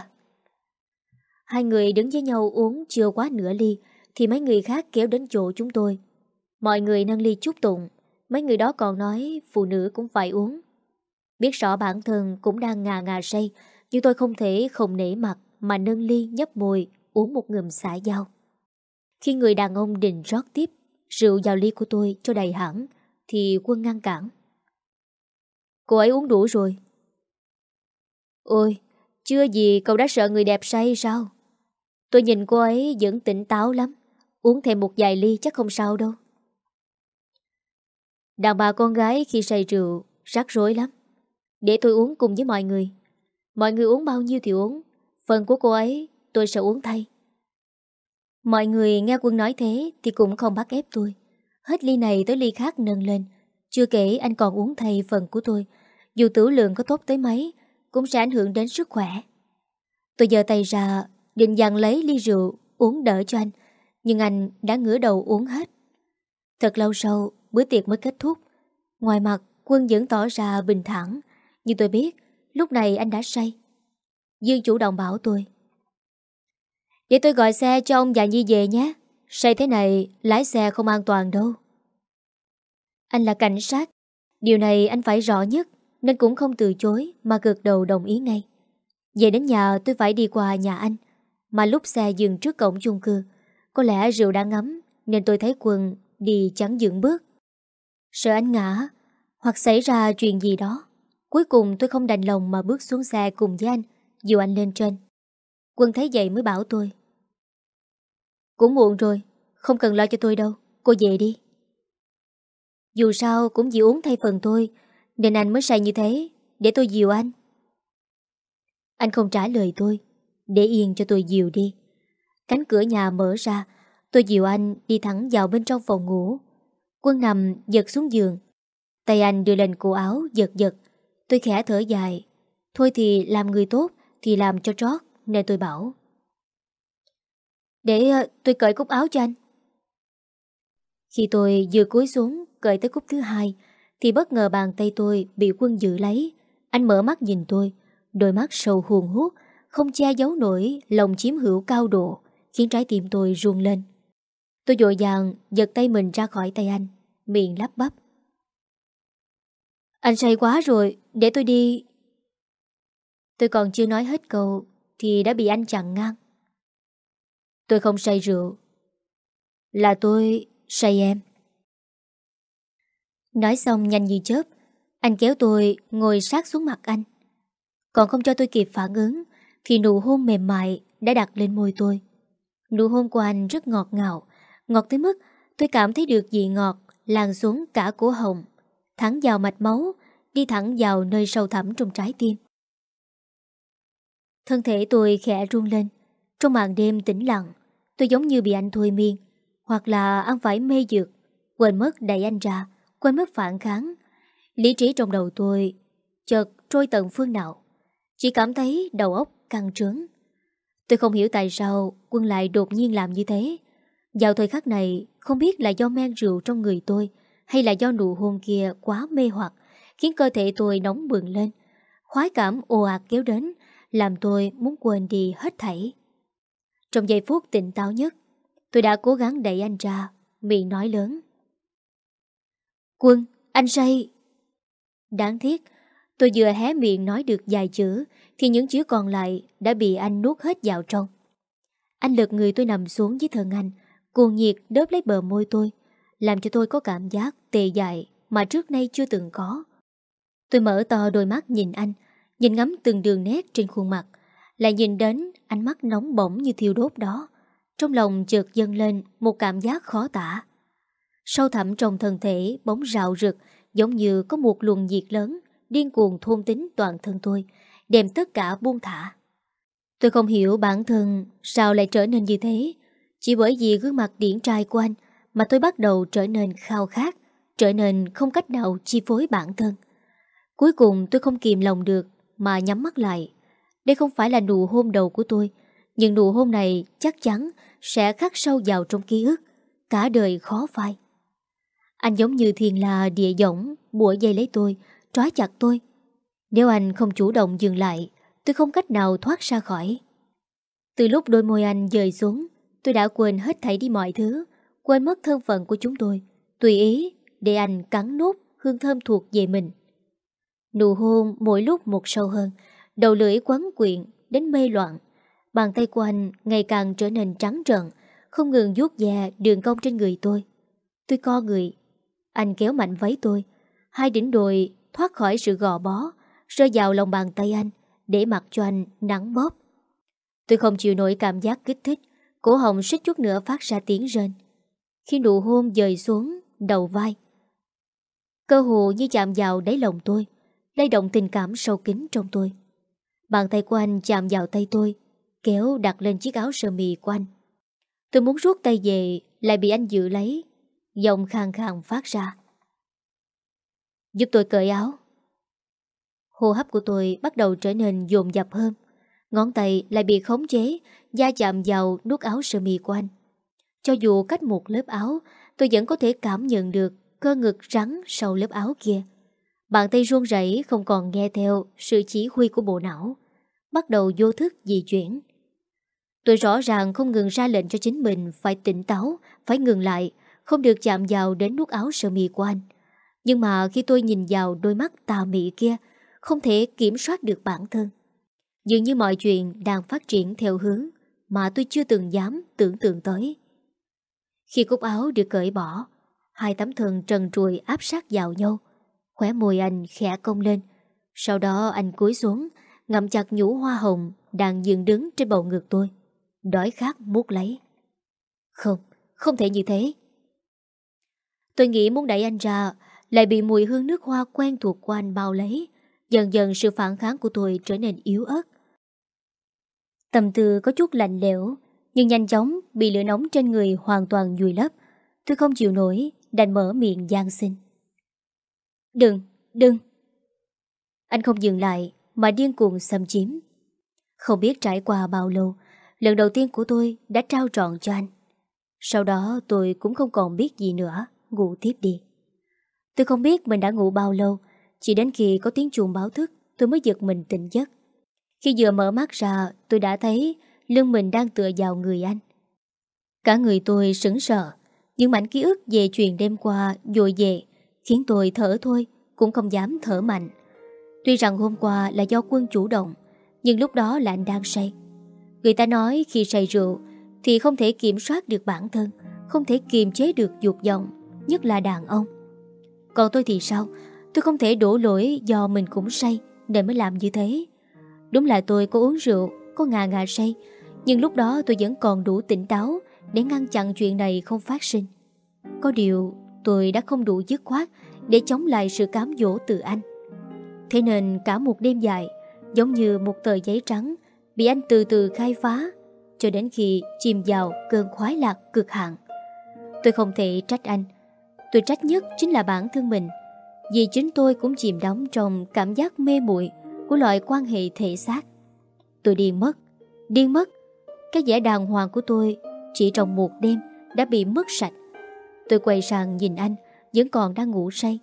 Hai người đứng với nhau uống chưa quá nửa ly, thì mấy người khác kéo đến chỗ chúng tôi. Mọi người nâng ly chúc tụng, mấy người đó còn nói phụ nữ cũng phải uống. Biết rõ bản thân cũng đang ngà ngà say, nhưng tôi không thể không nể mặt mà nâng ly nhấp môi uống một ngụm xả dao. Khi người đàn ông định rót tiếp rượu vào ly của tôi cho đầy hẳn, thì quân ngăn cản. Cô ấy uống đủ rồi. Ôi, chưa gì cậu đã sợ người đẹp say sao? Tôi nhìn cô ấy vẫn tỉnh táo lắm. Uống thêm một vài ly chắc không sao đâu. Đàn bà con gái khi say rượu rắc rối lắm. Để tôi uống cùng với mọi người. Mọi người uống bao nhiêu thì uống. Phần của cô ấy, tôi sẽ uống thay. Mọi người nghe quân nói thế thì cũng không bắt ép tôi. Hết ly này tới ly khác nâng lên. Chưa kể anh còn uống thay phần của tôi Dù tử lượng có tốt tới mấy, Cũng sẽ ảnh hưởng đến sức khỏe Tôi giơ tay ra, Định dặn lấy ly rượu Uống đỡ cho anh, Nhưng anh đã ngửa đầu uống hết Thật lâu sau, bữa tiệc mới kết thúc Ngoài mặt, quân vẫn tỏ ra bình thản nhưng tôi biết, Lúc này anh đã say. Dương chủ động bảo tôi. Để tôi gọi xe cho ông già Nhi về nhé. Say thế này, lái xe không an toàn đâu. Anh là cảnh sát. Điều này anh phải rõ nhất, Nên cũng không từ chối Mà gật đầu đồng ý ngay. Về đến nhà, tôi phải đi qua nhà anh. Mà lúc xe dừng trước cổng chung cư, Có lẽ rượu đã ngấm, Nên tôi thấy quần đi chắn dựng bước. Sợ anh ngã, Hoặc xảy ra chuyện gì đó. Cuối cùng tôi không đành lòng mà bước xuống xe cùng với anh, Dìu anh lên trên. Quân thấy vậy mới bảo tôi. Cũng muộn rồi, Không cần lo cho tôi đâu, Cô về đi. Dù sao cũng chỉ uống thay phần tôi, Nên anh mới say như thế, Để tôi dìu anh. Anh không trả lời tôi, Để yên cho tôi dìu đi. Cánh cửa nhà mở ra, Tôi dìu anh đi thẳng vào bên trong phòng ngủ. Quân nằm giật xuống giường, Tay anh đưa lên cổ áo giật giật. Tôi khẽ thở dài. Thôi thì làm người tốt Thì làm cho trót Nên tôi bảo. Để ờ, tôi cởi cúc áo cho anh. Khi tôi vừa cúi xuống Cởi tới cúc thứ hai, Thì bất ngờ bàn tay tôi bị quân giữ lấy. Anh mở mắt nhìn tôi, Đôi mắt sâu huồn hút Không che giấu nổi lòng chiếm hữu cao độ, Khiến trái tim tôi ruông lên. Tôi dội dàng giật tay mình ra khỏi tay anh, Miệng lắp bắp. Anh say quá rồi, Để tôi đi. Tôi còn chưa nói hết câu Thì đã bị anh chặn ngang. Tôi không say rượu. Là tôi say em. Nói xong nhanh như chớp, Anh kéo tôi ngồi sát xuống mặt anh. Còn không cho tôi kịp phản ứng Thì nụ hôn mềm mại Đã đặt lên môi tôi. Nụ hôn của anh rất ngọt ngào, Ngọt tới mức tôi cảm thấy được vị ngọt lan xuống cả cổ họng thẳng vào mạch máu, đi thẳng vào nơi sâu thẳm trong trái tim. Thân thể tôi khẽ run lên, trong màn đêm tĩnh lặng, tôi giống như bị anh thôi miên, hoặc là ăn phải mê dược, quên mất đẩy anh ra, quên mất phản kháng. Lý trí trong đầu tôi chợt trôi tận phương nào, chỉ cảm thấy đầu óc căng trướng. Tôi không hiểu tại sao quân lại đột nhiên làm như thế, vào thời khắc này Không biết là do men rượu trong người tôi hay là do nụ hôn kia quá mê hoặc Khiến cơ thể tôi nóng bừng lên. Khoái cảm ồ ạt kéo đến Làm tôi muốn quên đi hết thảy. Trong giây phút tỉnh táo nhất Tôi đã cố gắng đẩy anh ra Miệng nói lớn. Quân, anh say. Đáng tiếc Tôi vừa hé miệng nói được vài chữ Thì những chữ còn lại Đã bị anh nuốt hết vào trong. Anh lật người tôi nằm xuống dưới thân anh Cuồng nhiệt đớp lấy bờ môi tôi. Làm cho tôi có cảm giác tệ dại Mà trước nay chưa từng có. Tôi mở to đôi mắt nhìn anh, Nhìn ngắm từng đường nét trên khuôn mặt, Lại nhìn đến ánh mắt nóng bỏng như thiêu đốt đó. Trong lòng chợt dâng lên Một cảm giác khó tả. Sâu thẳm trong thân thể bóng rạo rực, Giống như có một luồng nhiệt lớn Điên cuồng thôn tính toàn thân tôi, Đem tất cả buông thả. Tôi không hiểu bản thân Sao lại trở nên như thế. Chỉ bởi vì gương mặt điển trai của anh mà tôi bắt đầu trở nên khao khát, trở nên không cách nào chi phối bản thân. Cuối cùng tôi không kìm lòng được mà nhắm mắt lại. Đây không phải là nụ hôn đầu của tôi, nhưng nụ hôn này chắc chắn sẽ khắc sâu vào trong ký ức, cả đời khó phai. Anh giống như thiền là địa dõng, bủa dây lấy tôi, trói chặt tôi. Nếu anh không chủ động dừng lại, tôi không cách nào thoát ra khỏi. Từ lúc đôi môi anh dời xuống, Tôi đã quên hết thảy đi mọi thứ Quên mất thân phận của chúng tôi, Tùy ý để anh cắn nốt Hương thơm thuộc về mình. Nụ hôn mỗi lúc một sâu hơn, Đầu lưỡi quấn quyện Đến mê loạn, Bàn tay của anh ngày càng trở nên trắng trợn, Không ngừng vuốt ve đường cong trên người tôi. Tôi co người, Anh kéo mạnh váy tôi, Hai đỉnh đồi thoát khỏi sự gò bó, Rơi vào lòng bàn tay anh Để mặc cho anh nắng bóp. Tôi không chịu nổi cảm giác kích thích, Cổ họng suýt chút nữa phát ra tiếng rên. Khi nụ hôn dời xuống Đầu vai Cơ hồ như chạm vào đáy lòng tôi Lay động tình cảm sâu kín trong tôi Bàn tay của anh chạm vào tay tôi Kéo đặt lên chiếc áo sơ mi của anh Tôi muốn rút tay về Lại bị anh giữ lấy Giọng khang khang phát ra Giúp tôi cởi áo. Hô hấp của tôi bắt đầu trở nên dồn dập hơn. Ngón tay lại bị khống chế, da chạm vào nút áo sơ mi của anh. Cho dù cách một lớp áo, tôi vẫn có thể cảm nhận được cơ ngực rắn sau lớp áo kia. Bàn tay run rẩy không còn nghe theo sự chỉ huy của bộ não. Bắt đầu vô thức di chuyển. Tôi rõ ràng không ngừng ra lệnh cho chính mình phải tỉnh táo, phải ngừng lại, không được chạm vào đến nút áo sơ mi của anh. Nhưng mà khi tôi nhìn vào đôi mắt tà mị kia, không thể kiểm soát được bản thân. Dường như mọi chuyện đang phát triển theo hướng mà tôi chưa từng dám tưởng tượng tới. Khi cúc áo được cởi bỏ, hai tấm thân trần trùi áp sát vào nhau. Khóe môi anh khẽ cong lên. Sau đó anh cúi xuống, ngậm chặt nhũ hoa hồng đang dừng đứng trên bầu ngực tôi. Đói khát muốn lấy. Không, không thể như thế. Tôi nghĩ muốn đẩy anh ra, lại bị mùi hương nước hoa quen thuộc của anh bao lấy. Dần dần sự phản kháng của tôi trở nên yếu ớt. Tâm tư có chút lạnh lẽo, nhưng nhanh chóng bị lửa nóng trên người hoàn toàn dùi lấp. Tôi không chịu nổi, đành mở miệng gian xin. Đừng, đừng. Anh không dừng lại mà điên cuồng xâm chiếm. Không biết trải qua bao lâu, lần đầu tiên của tôi đã trao trọn cho anh. Sau đó tôi cũng không còn biết gì nữa, ngủ tiếp đi. Tôi không biết mình đã ngủ bao lâu, chỉ đến khi có tiếng chuông báo thức tôi mới giật mình tỉnh giấc. Khi vừa mở mắt ra, tôi đã thấy lưng mình đang tựa vào người anh. Cả người tôi sững sờ, những mảnh ký ức về chuyện đêm qua dội về, khiến tôi thở thôi, cũng không dám thở mạnh. Tuy rằng hôm qua là do quân chủ động, nhưng lúc đó là anh đang say. Người ta nói khi say rượu thì không thể kiểm soát được bản thân, không thể kiềm chế được dục vọng, nhất là đàn ông. Còn tôi thì sao? Tôi không thể đổ lỗi do mình cũng say nên mới làm như thế. Đúng là tôi có uống rượu, có ngà ngà say, nhưng lúc đó tôi vẫn còn đủ tỉnh táo để ngăn chặn chuyện này không phát sinh. Có điều tôi đã không đủ dứt khoát để chống lại sự cám dỗ từ anh. Thế nên cả một đêm dài, giống như một tờ giấy trắng, bị anh từ từ khai phá, cho đến khi chìm vào cơn khoái lạc cực hạn. Tôi không thể trách anh. Tôi trách nhất chính là bản thân mình. Vì chính tôi cũng chìm đắm trong cảm giác mê muội của loại quan hệ thể xác. Tôi điên mất, điên mất. Cái vẻ đàng hoàng của tôi chỉ trong một đêm đã bị mất sạch. Tôi quay sang nhìn anh, vẫn còn đang ngủ say.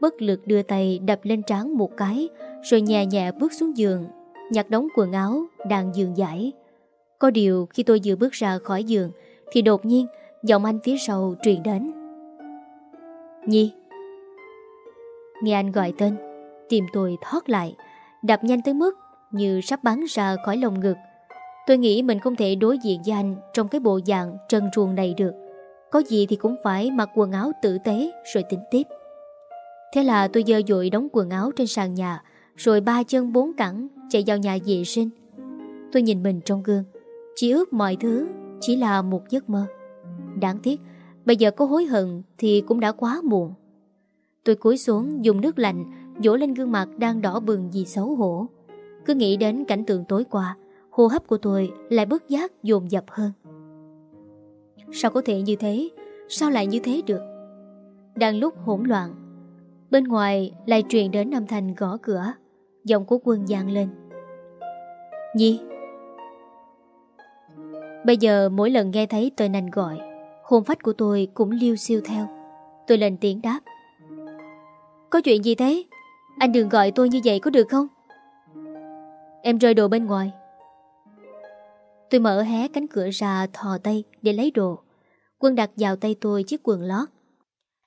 Bất lực đưa tay đập lên trán một cái, rồi nhẹ nhẹ bước xuống giường, nhặt đống quần áo đang giường giải. Có điều khi tôi vừa bước ra khỏi giường, thì đột nhiên giọng anh phía sau truyền đến. Nhi Nghe anh gọi tên, tìm tôi thoát lại, đập nhanh tới mức như sắp bắn ra khỏi lồng ngực. Tôi nghĩ mình không thể đối diện với anh trong cái bộ dạng trần truồng này được. Có gì thì cũng phải mặc quần áo tử tế rồi tính tiếp. Thế là tôi dơ dội đóng quần áo trên sàn nhà rồi ba chân bốn cẳng chạy vào nhà vệ sinh. Tôi nhìn mình trong gương, chỉ ước mọi thứ chỉ là một giấc mơ. Đáng tiếc, bây giờ có hối hận thì cũng đã quá muộn. Tôi cúi xuống dùng nước lạnh dỗ lên gương mặt đang đỏ bừng vì xấu hổ. Cứ nghĩ đến cảnh tượng tối qua, hô hấp của tôi lại bất giác dồn dập hơn. Sao có thể như thế? Sao lại như thế được? Đang lúc hỗn loạn, bên ngoài lại truyền đến âm thanh gõ cửa, giọng của quân vang lên. Nhi! Bây giờ mỗi lần nghe thấy tên anh gọi, hồn phách của tôi cũng liêu siêu theo. Tôi lên tiếng đáp. Có chuyện gì thế? Anh đừng gọi tôi như vậy có được không? Em rơi đồ bên ngoài. Tôi mở hé cánh cửa ra thò tay để lấy đồ. Quân đặt vào tay tôi chiếc quần lót.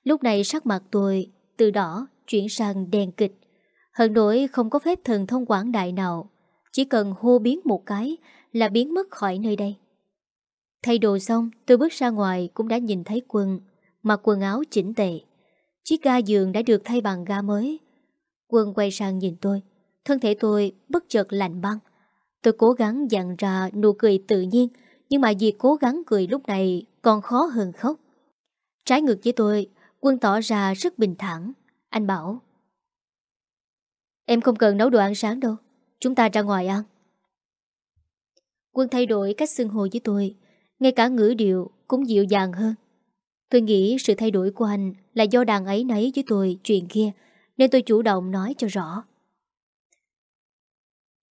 Lúc này sắc mặt tôi từ đỏ chuyển sang đèn kịch. Hơn đổi không có phép thần thông quảng đại nào. Chỉ cần hô biến một cái là biến mất khỏi nơi đây. Thay đồ xong, tôi bước ra ngoài cũng đã nhìn thấy quân, mặc quần áo chỉnh tề. Chiếc ga giường đã được thay bằng ga mới. Quân quay sang nhìn tôi, thân thể tôi bất chợt lạnh băng. Tôi cố gắng dặn ra nụ cười tự nhiên, nhưng mà việc cố gắng cười lúc này còn khó hơn khóc. Trái ngược với tôi, Quân tỏ ra rất bình thản. Anh bảo Em không cần nấu đồ ăn sáng đâu, chúng ta ra ngoài ăn. Quân thay đổi cách xưng hồ với tôi, ngay cả ngữ điệu cũng dịu dàng hơn. Tôi nghĩ sự thay đổi của anh là do đàn ấy nấy với tôi chuyện kia Nên tôi chủ động nói cho rõ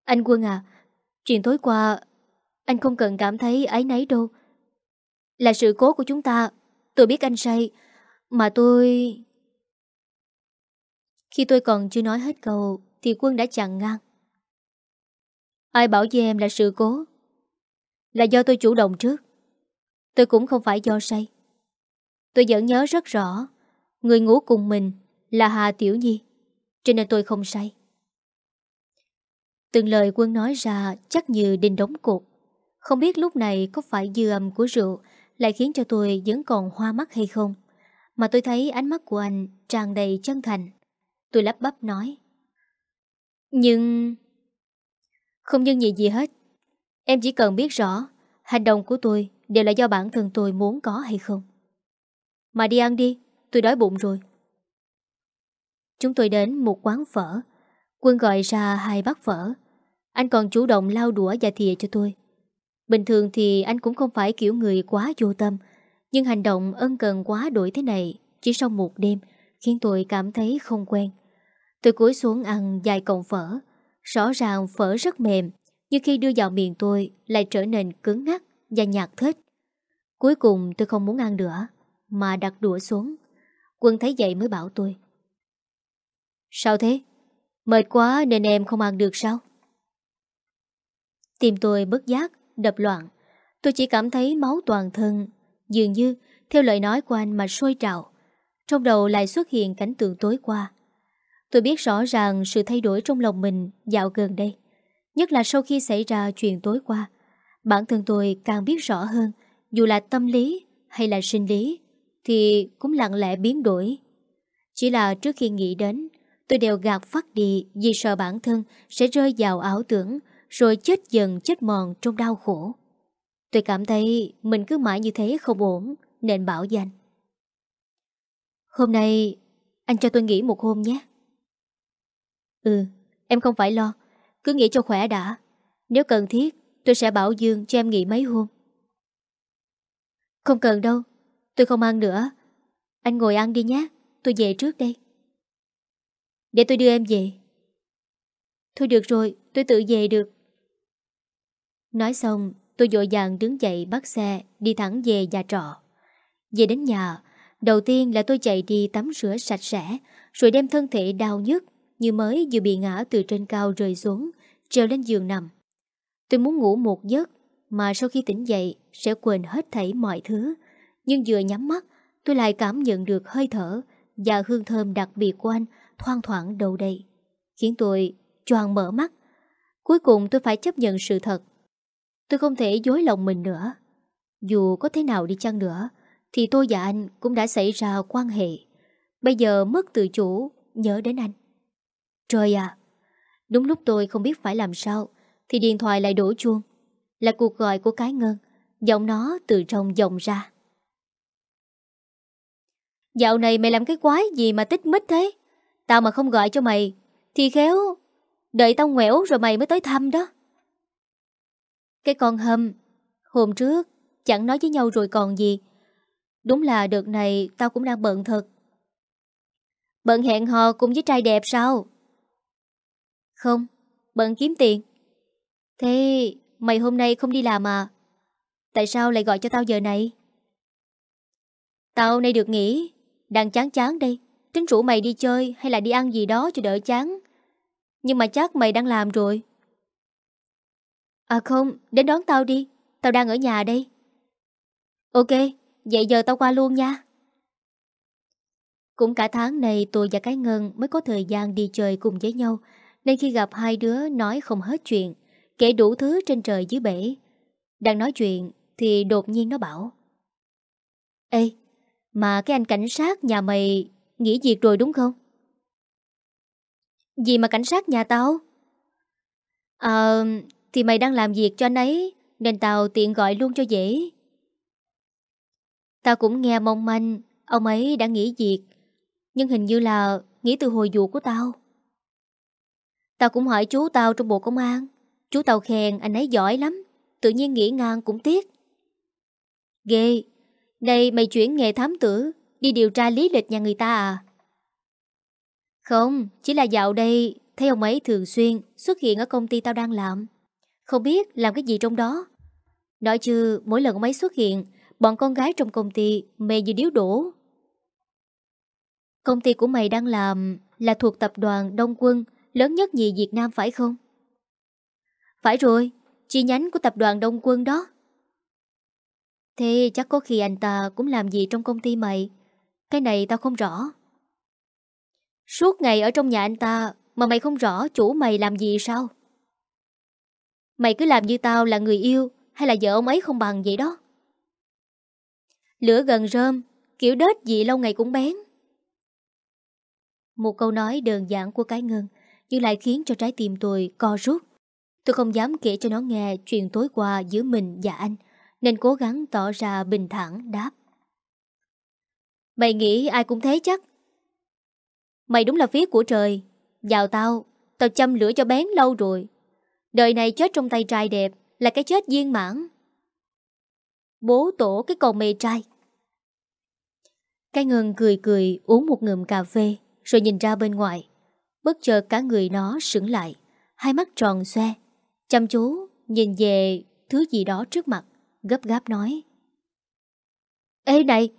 Anh Quân à Chuyện tối qua, Anh không cần cảm thấy ái nấy đâu. Là sự cố của chúng ta, Tôi biết anh say, Mà tôi... Khi tôi còn chưa nói hết câu, Thì Quân đã chặn ngang. Ai bảo với em là sự cố? Là do tôi chủ động trước. Tôi cũng không phải do say. Tôi vẫn nhớ rất rõ, Người ngủ cùng mình là Hà Tiểu Nhi, Cho nên tôi không say. Từng lời quân nói ra chắc như đinh đóng cột. Không biết lúc này có phải dư âm của rượu Lại khiến cho tôi vẫn còn hoa mắt hay không, Mà tôi thấy ánh mắt của anh tràn đầy chân thành. Tôi lắp bắp nói. Nhưng... Không nhưng gì gì hết. Em chỉ cần biết rõ Hành động của tôi đều là do bản thân tôi muốn có hay không. Mà đi ăn đi, Tôi đói bụng rồi. Chúng tôi đến một quán phở. Quân gọi ra hai bát phở Anh còn chủ động lau đũa và thìa cho tôi. Bình thường thì anh cũng không phải kiểu người quá vô tâm, Nhưng hành động ân cần quá đổi thế này Chỉ sau một đêm Khiến tôi cảm thấy không quen. Tôi cúi xuống ăn vài cọng phở Rõ ràng phở rất mềm, Nhưng khi đưa vào miệng tôi Lại trở nên cứng ngắt và nhạt thết. Cuối cùng tôi không muốn ăn nữa, Mà đặt đũa xuống. Quân thấy vậy mới bảo tôi. Sao thế? Mệt quá nên em không ăn được sao? Tim tôi bất giác, đập loạn. Tôi chỉ cảm thấy máu toàn thân. Dường như theo lời nói của anh mà sôi trào Trong đầu lại xuất hiện cảnh tượng tối qua. Tôi biết rõ ràng sự thay đổi trong lòng mình dạo gần đây Nhất là sau khi xảy ra chuyện tối qua. Bản thân tôi càng biết rõ hơn Dù là tâm lý hay là sinh lý Thì cũng lặng lẽ biến đổi. Chỉ là trước khi nghĩ đến Tôi đều gạt phát đi Vì sợ bản thân sẽ rơi vào ảo tưởng, Rồi chết dần chết mòn trong đau khổ. Tôi cảm thấy Mình cứ mãi như thế không ổn, Nên bảo danh Hôm nay, Anh cho tôi nghỉ một hôm nhé. Ừ Em không phải lo. Cứ nghỉ cho khỏe đã. Nếu cần thiết, Tôi sẽ bảo Dương cho em nghỉ mấy hôm. Không cần đâu. Tôi không ăn nữa. Anh ngồi ăn đi nhé. Tôi về trước đây. Để tôi đưa em về. Thôi được rồi, Tôi tự về được. Nói xong, tôi dội dàng đứng dậy bắt xe, Đi thẳng về nhà trọ. Về đến nhà, Đầu tiên là tôi chạy đi tắm rửa sạch sẽ, Rồi đem thân thể đau nhức Như mới vừa bị ngã từ trên cao rơi xuống, Treo lên giường nằm. Tôi muốn ngủ một giấc, Mà sau khi tỉnh dậy Sẽ quên hết thảy mọi thứ. Nhưng vừa nhắm mắt, Tôi lại cảm nhận được hơi thở Và hương thơm đặc biệt của anh Thoang thoảng đầu đây. Khiến tôi choàng mở mắt. Cuối cùng tôi phải chấp nhận sự thật. Tôi không thể dối lòng mình nữa. Dù có thế nào đi chăng nữa, Thì tôi và anh cũng đã xảy ra quan hệ. Bây giờ mất tự chủ, Nhớ đến anh. Trời à Đúng lúc tôi không biết phải làm sao, thì điện thoại lại đổ chuông. Là cuộc gọi của cái ngân Giọng nó từ trong giọng ra. Dạo này mày làm cái quái gì mà tích mít thế? Tao mà không gọi cho mày Thì khéo Đợi tao nguẻo rồi mày mới tới thăm đó Cái con hâm Hôm trước Chẳng nói với nhau rồi còn gì Đúng là đợt này tao cũng đang bận thật Bận hẹn hò cùng với trai đẹp sao Không Bận kiếm tiền Thế mày hôm nay không đi làm à? Tại sao lại gọi cho tao giờ này? Tao nay được nghỉ, đang chán chán đây. Tính rủ mày đi chơi hay là đi ăn gì đó cho đỡ chán. Nhưng mà chắc mày đang làm rồi. À không, đến đón tao đi. Tao đang ở nhà đây. Ok, vậy giờ tao qua luôn nha. Cũng cả tháng này tôi và cái Ngân mới có thời gian đi chơi cùng với nhau. Nên khi gặp hai đứa nói không hết chuyện Kể đủ thứ trên trời dưới bể Đang nói chuyện Thì đột nhiên nó bảo Ê Mà cái anh cảnh sát nhà mày Nghỉ việc rồi đúng không? Gì mà cảnh sát nhà tao? Ờ Thì mày đang làm việc cho anh ấy, Nên tao tiện gọi luôn cho dễ. Tao cũng nghe mong manh, Ông ấy đã nghỉ việc, Nhưng hình như là Nghỉ từ hồi vụ của tao. Tao cũng hỏi chú tao trong bộ công an, Chú tao khen anh ấy giỏi lắm, Tự nhiên nghĩ ngang cũng tiếc. Ghê, Đây mày chuyển nghề thám tử Đi điều tra lý lịch nhà người ta à Không, chỉ là dạo đây thấy ông ấy thường xuyên xuất hiện ở công ty tao đang làm. Không biết làm cái gì trong đó. Nói chứ mỗi lần ông ấy xuất hiện, bọn con gái trong công ty mê như điếu đổ. Công ty của mày đang làm là thuộc tập đoàn Đông Quân, lớn nhất nhì Việt Nam phải không? Phải rồi, chi nhánh của tập đoàn Đông Quân đó. Thế chắc có khi anh ta cũng làm gì trong công ty mày cái này tao không rõ. Suốt ngày ở trong nhà anh ta Mà mày không rõ chủ mày làm gì sao? Mày cứ làm như tao là người yêu Hay là vợ ông ấy không bằng vậy đó? Lửa gần rơm, Kiểu đết gì lâu ngày cũng bén. Một câu nói đơn giản của cái ngân, Nhưng lại khiến cho trái tim tôi co rút. Tôi không dám kể cho nó nghe chuyện tối qua giữa mình và anh, nên cố gắng tỏ ra bình thản đáp. Mày nghĩ ai cũng thế chắc? Mày đúng là phía của trời. Vào tao, tao châm lửa cho bén lâu rồi. Đời này chết trong tay trai đẹp là cái chết viên mãn. Bố tổ cái con mê trai. Cái ngân cười cười uống một ngụm cà phê rồi nhìn ra bên ngoài. Bất chợt cả người nó sững lại, hai mắt tròn xoe, chăm chú nhìn về thứ gì đó trước mặt gấp gáp nói. Ê này,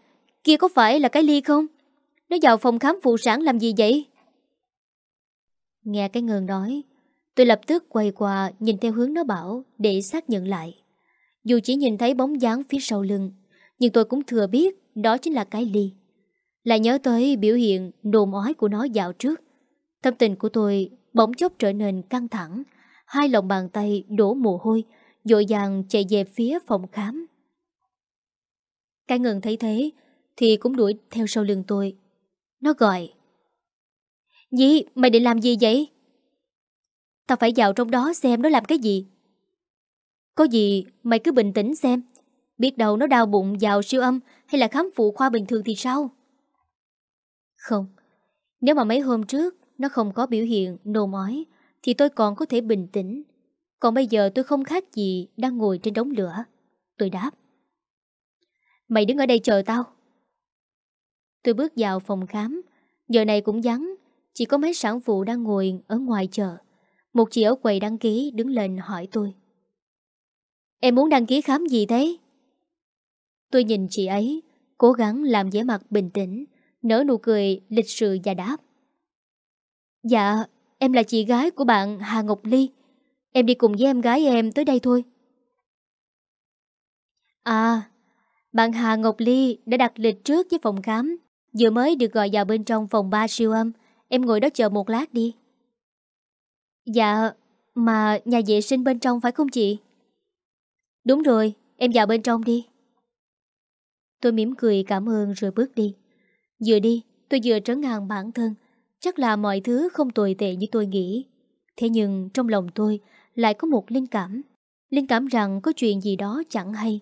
kia có phải là cái ly không? Nó vào phòng khám phụ sản làm gì vậy? Nghe cái ngừng nói, tôi lập tức quay qua nhìn theo hướng nó bảo để xác nhận lại. Dù chỉ nhìn thấy bóng dáng phía sau lưng, nhưng tôi cũng thừa biết đó chính là cái ly. Lại nhớ tới biểu hiện nồm ói của nó dạo trước. Tâm tình của tôi bỗng chốc trở nên căng thẳng, hai lòng bàn tay đổ mồ hôi, dội dàng chạy về phía phòng khám. Cái ngừng thấy thế thì cũng đuổi theo sau lưng tôi. Nó gọi. Nhi, mày định làm gì vậy? Tao phải vào trong đó xem nó làm cái gì. Có gì mày cứ bình tĩnh xem. Biết đâu nó đau bụng vào siêu âm hay là khám phụ khoa bình thường thì sao? Không, nếu mà mấy hôm trước nó không có biểu hiện nôn ói thì tôi còn có thể bình tĩnh còn bây giờ tôi không khác gì đang ngồi trên đống lửa. Tôi đáp. Mày đứng ở đây chờ tao. Tôi bước vào phòng khám. Giờ này cũng vắng. Chỉ có mấy sản phụ đang ngồi ở ngoài chờ. Một chị ở quầy đăng ký đứng lên hỏi tôi. Em muốn đăng ký khám gì thế? Tôi nhìn chị ấy, cố gắng làm vẻ mặt bình tĩnh, nở nụ cười lịch sự và đáp. Dạ, em là chị gái của bạn Hà Ngọc Ly. Em đi cùng với em gái em tới đây thôi. À, bạn Hà Ngọc Ly đã đặt lịch trước với phòng khám. Vừa mới được gọi vào bên trong phòng ba siêu âm. Em ngồi đó chờ một lát đi. Dạ, mà nhà vệ sinh bên trong phải không chị? Đúng rồi, em vào bên trong đi. Tôi mỉm cười cảm ơn rồi bước đi. Vừa đi, tôi vừa trấn ngang bản thân. Chắc là mọi thứ không tồi tệ như tôi nghĩ. Thế nhưng trong lòng tôi lại có một linh cảm. Linh cảm rằng có chuyện gì đó chẳng hay.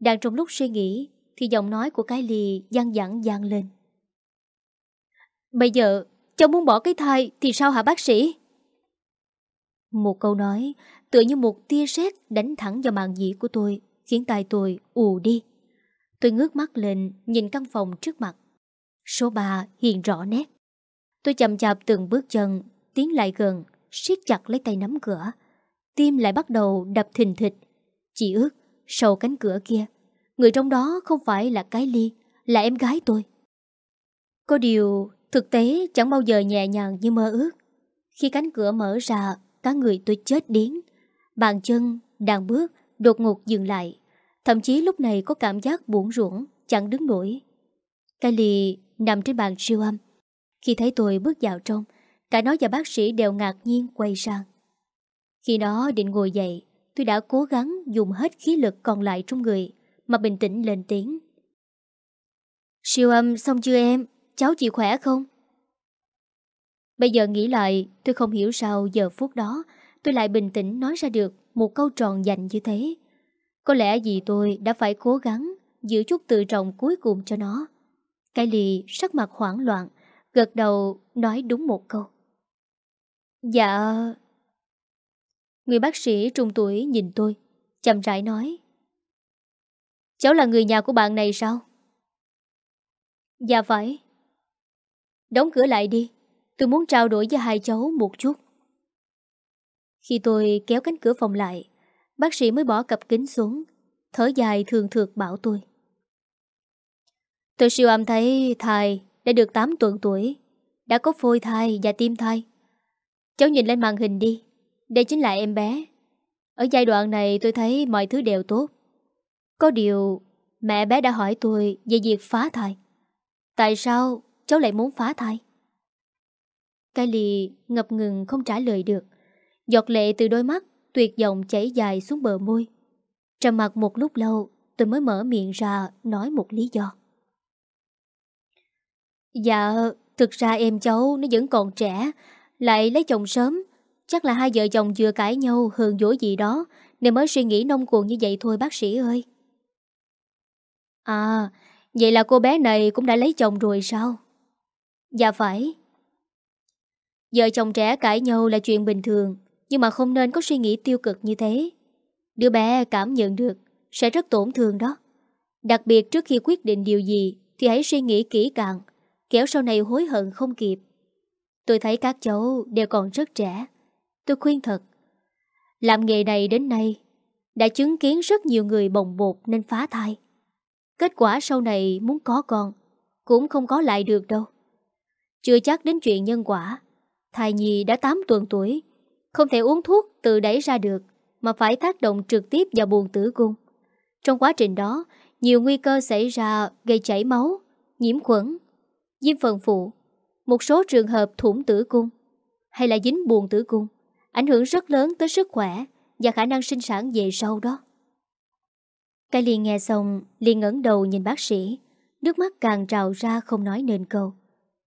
Đang trong lúc suy nghĩ thì giọng nói của cái lì gian dẳng gian lên. Bây giờ cháu muốn bỏ cái thai thì sao hả bác sĩ? Một câu nói tựa như một tia sét đánh thẳng vào màn dĩ của tôi khiến tai tôi ù đi. Tôi ngước mắt lên nhìn căn phòng trước mặt. Số 3 hiện rõ nét. Tôi chậm chạp từng bước chân tiến lại gần siết chặt lấy tay nắm cửa. Tim lại bắt đầu đập thình thịch. Chỉ ước, sau cánh cửa kia, người trong đó không phải là cái ly, là em gái tôi. Có điều, thực tế chẳng bao giờ nhẹ nhàng như mơ ước. Khi cánh cửa mở ra, cả người tôi chết điến. Bàn chân, đang bước, đột ngột dừng lại. Thậm chí lúc này có cảm giác buồn ruộng, chẳng đứng nổi. Cái ly nằm trên bàn siêu âm. Khi thấy tôi bước vào trong, Cả nó và bác sĩ đều ngạc nhiên quay sang. Khi nó định ngồi dậy, tôi đã cố gắng dùng hết khí lực còn lại trong người mà bình tĩnh lên tiếng. Siêu âm xong chưa em? Cháu chị khỏe không? Bây giờ nghĩ lại, tôi không hiểu sao giờ phút đó tôi lại bình tĩnh nói ra được một câu tròn dành như thế. Có lẽ vì tôi đã phải cố gắng giữ chút tự trọng cuối cùng cho nó. Cái lì sắc mặt hoảng loạn, gật đầu nói đúng một câu. Dạ... Người bác sĩ trung tuổi nhìn tôi, chậm rãi nói. Cháu là người nhà của bạn này sao? Dạ phải. Đóng cửa lại đi, Tôi muốn trao đổi với hai cháu một chút. Khi tôi kéo cánh cửa phòng lại, bác sĩ mới bỏ cặp kính xuống, thở dài thường thượt bảo tôi. Tôi siêu âm thấy thai đã được 8 tuần tuổi, đã có phôi thai và tim thai. Cháu nhìn lên màn hình đi, đây chính là em bé. Ở giai đoạn này tôi thấy mọi thứ đều tốt. Có điều, mẹ bé đã hỏi tôi về việc phá thai. Tại sao cháu lại muốn phá thai? Kylie ngập ngừng không trả lời được. Giọt lệ từ đôi mắt tuyệt vọng chảy dài xuống bờ môi. Trầm mặt một lúc lâu, tôi mới mở miệng ra nói một lý do. Dạ, thực ra em cháu nó vẫn còn trẻ, lại lấy chồng sớm. Chắc là hai vợ chồng vừa cãi nhau hờn dỗi gì đó, nên mới suy nghĩ nông cuồng như vậy thôi bác sĩ ơi. À, vậy là cô bé này cũng đã lấy chồng rồi sao? Dạ phải. Vợ chồng trẻ cãi nhau là chuyện bình thường, nhưng mà không nên có suy nghĩ tiêu cực như thế. Đứa bé cảm nhận được sẽ rất tổn thương đó. Đặc biệt trước khi quyết định điều gì thì hãy suy nghĩ kỹ càng, kéo sau này hối hận không kịp. Tôi thấy các cháu đều còn rất trẻ. Tôi khuyên thật. Làm nghề này đến nay, đã chứng kiến rất nhiều người bồng bột nên phá thai. Kết quả sau này muốn có con, cũng không có lại được đâu. Chưa chắc đến chuyện nhân quả. Thai nhi đã 8 tuần tuổi, không thể uống thuốc tự đẩy ra được, mà phải tác động trực tiếp vào buồng tử cung. Trong quá trình đó, nhiều nguy cơ xảy ra gây chảy máu, nhiễm khuẩn, diêm phần phụ, một số trường hợp thủng tử cung hay là dính buồng tử cung, ảnh hưởng rất lớn tới sức khỏe và khả năng sinh sản về sau đó. Cái liền nghe xong, liền ngẩng đầu nhìn bác sĩ, nước mắt càng trào ra không nói nên câu.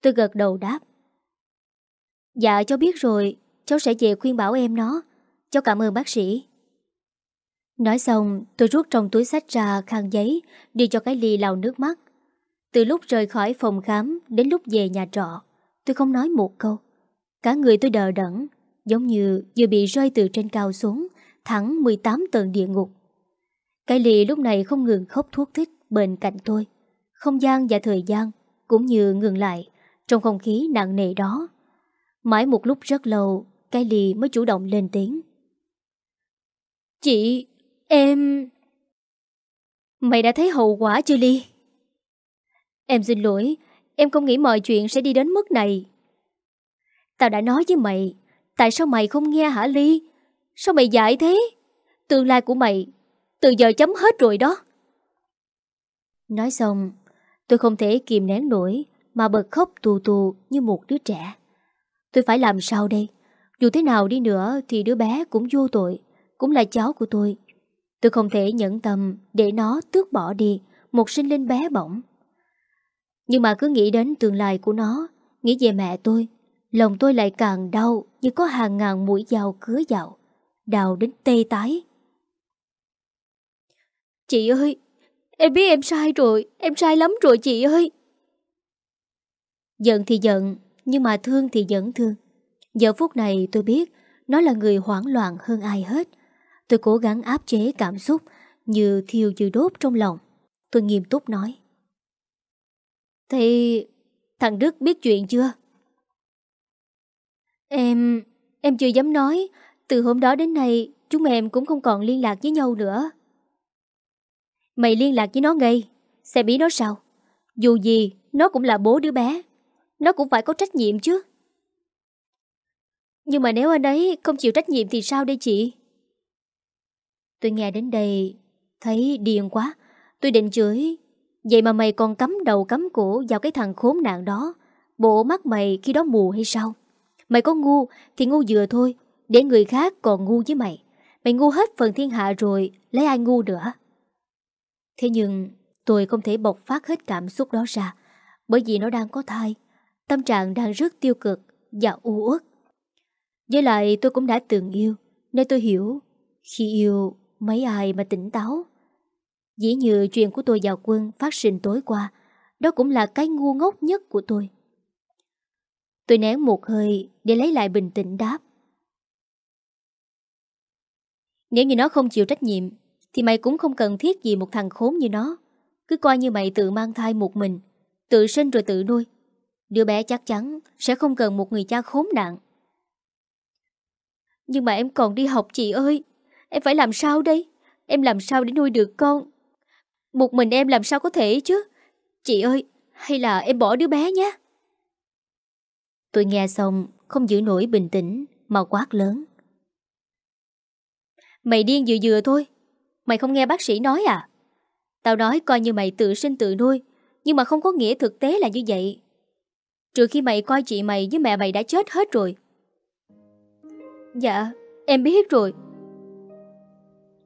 Tôi gật đầu đáp. Dạ cháu biết rồi, cháu sẽ về khuyên bảo em nó. Cháu cảm ơn bác sĩ. Nói xong, tôi rút trong túi sách ra khăn giấy, đi cho cái ly lau nước mắt. Từ lúc rời khỏi phòng khám đến lúc về nhà trọ, tôi không nói một câu. Cả người tôi đờ đẫn, giống như vừa bị rơi từ trên cao xuống, thẳng 18 tầng địa ngục. Cái lì lúc này không ngừng khóc thuốc thích bên cạnh tôi. Không gian và thời gian cũng như ngừng lại trong không khí nặng nề đó. Mãi một lúc rất lâu, cái lì mới chủ động lên tiếng. Chị, em... Mày đã thấy hậu quả chưa Ly? Em xin lỗi, em không nghĩ mọi chuyện sẽ đi đến mức này. Tao đã nói với mày, tại sao mày không nghe hả Ly? Sao mày dại thế? Tương lai của mày từ giờ chấm hết rồi đó. Nói xong, tôi không thể kìm nén nổi mà bật khóc tù tù như một đứa trẻ. Tôi phải làm sao đây? Dù thế nào đi nữa thì đứa bé cũng vô tội, cũng là cháu của tôi. Tôi không thể nhẫn tâm để nó tước bỏ đi một sinh linh bé bỏng. Nhưng mà cứ nghĩ đến tương lai của nó, nghĩ về mẹ tôi, lòng tôi lại càng đau như có hàng ngàn mũi dao cứa dạo, đào đến tê tái. Chị ơi, em biết em sai rồi, em sai lắm rồi chị ơi. Giận thì giận, nhưng mà thương thì vẫn thương. Giờ phút này tôi biết nó là người hoảng loạn hơn ai hết. Tôi cố gắng áp chế cảm xúc như thiêu như đốt trong lòng. Tôi nghiêm túc nói. Thì thằng Đức biết chuyện chưa? Em... em chưa dám nói. Từ hôm đó đến nay chúng em cũng không còn liên lạc với nhau nữa. Mày liên lạc với nó ngay, Sẽ bí nó sao? Dù gì, nó cũng là bố đứa bé. Nó cũng phải có trách nhiệm chứ. Nhưng mà nếu anh ấy không chịu trách nhiệm thì sao đây chị? Tôi nghe đến đây, Thấy điên quá. Tôi định chửi. Vậy mà mày còn cắm đầu cắm cổ vào cái thằng khốn nạn đó. Bộ mắt mày khi đó mù hay sao? Mày có ngu thì ngu vừa thôi, Để người khác còn ngu với mày. Mày ngu hết phần thiên hạ rồi, Lấy ai ngu nữa? Thế nhưng, tôi không thể bộc phát hết cảm xúc đó ra, bởi vì nó đang có thai. Tâm trạng đang rất tiêu cực và u uất. Với lại, tôi cũng đã từng yêu, nên tôi hiểu, khi yêu, mấy ai mà tỉnh táo. Dĩ như chuyện của tôi vào quân phát sinh tối qua, đó cũng là cái ngu ngốc nhất của tôi. Tôi nén một hơi để lấy lại bình tĩnh đáp. Nếu như nó không chịu trách nhiệm thì mày cũng không cần thiết gì một thằng khốn như nó Cứ coi như mày tự mang thai một mình Tự sinh rồi tự nuôi Đứa bé chắc chắn sẽ không cần một người cha khốn nạn. Nhưng mà em còn đi học chị ơi. Em phải làm sao đây? Em làm sao để nuôi được con? Một mình em làm sao có thể chứ? Chị ơi, hay là em bỏ đứa bé nhé? Tôi nghe xong không giữ nổi bình tĩnh mà quát lớn. Mày điên vừa vừa thôi. Mày không nghe bác sĩ nói à? Tao nói coi như mày tự sinh tự nuôi, nhưng mà không có nghĩa thực tế là như vậy. Trừ khi mày coi chị mày với mẹ mày đã chết hết rồi. Dạ, em biết rồi.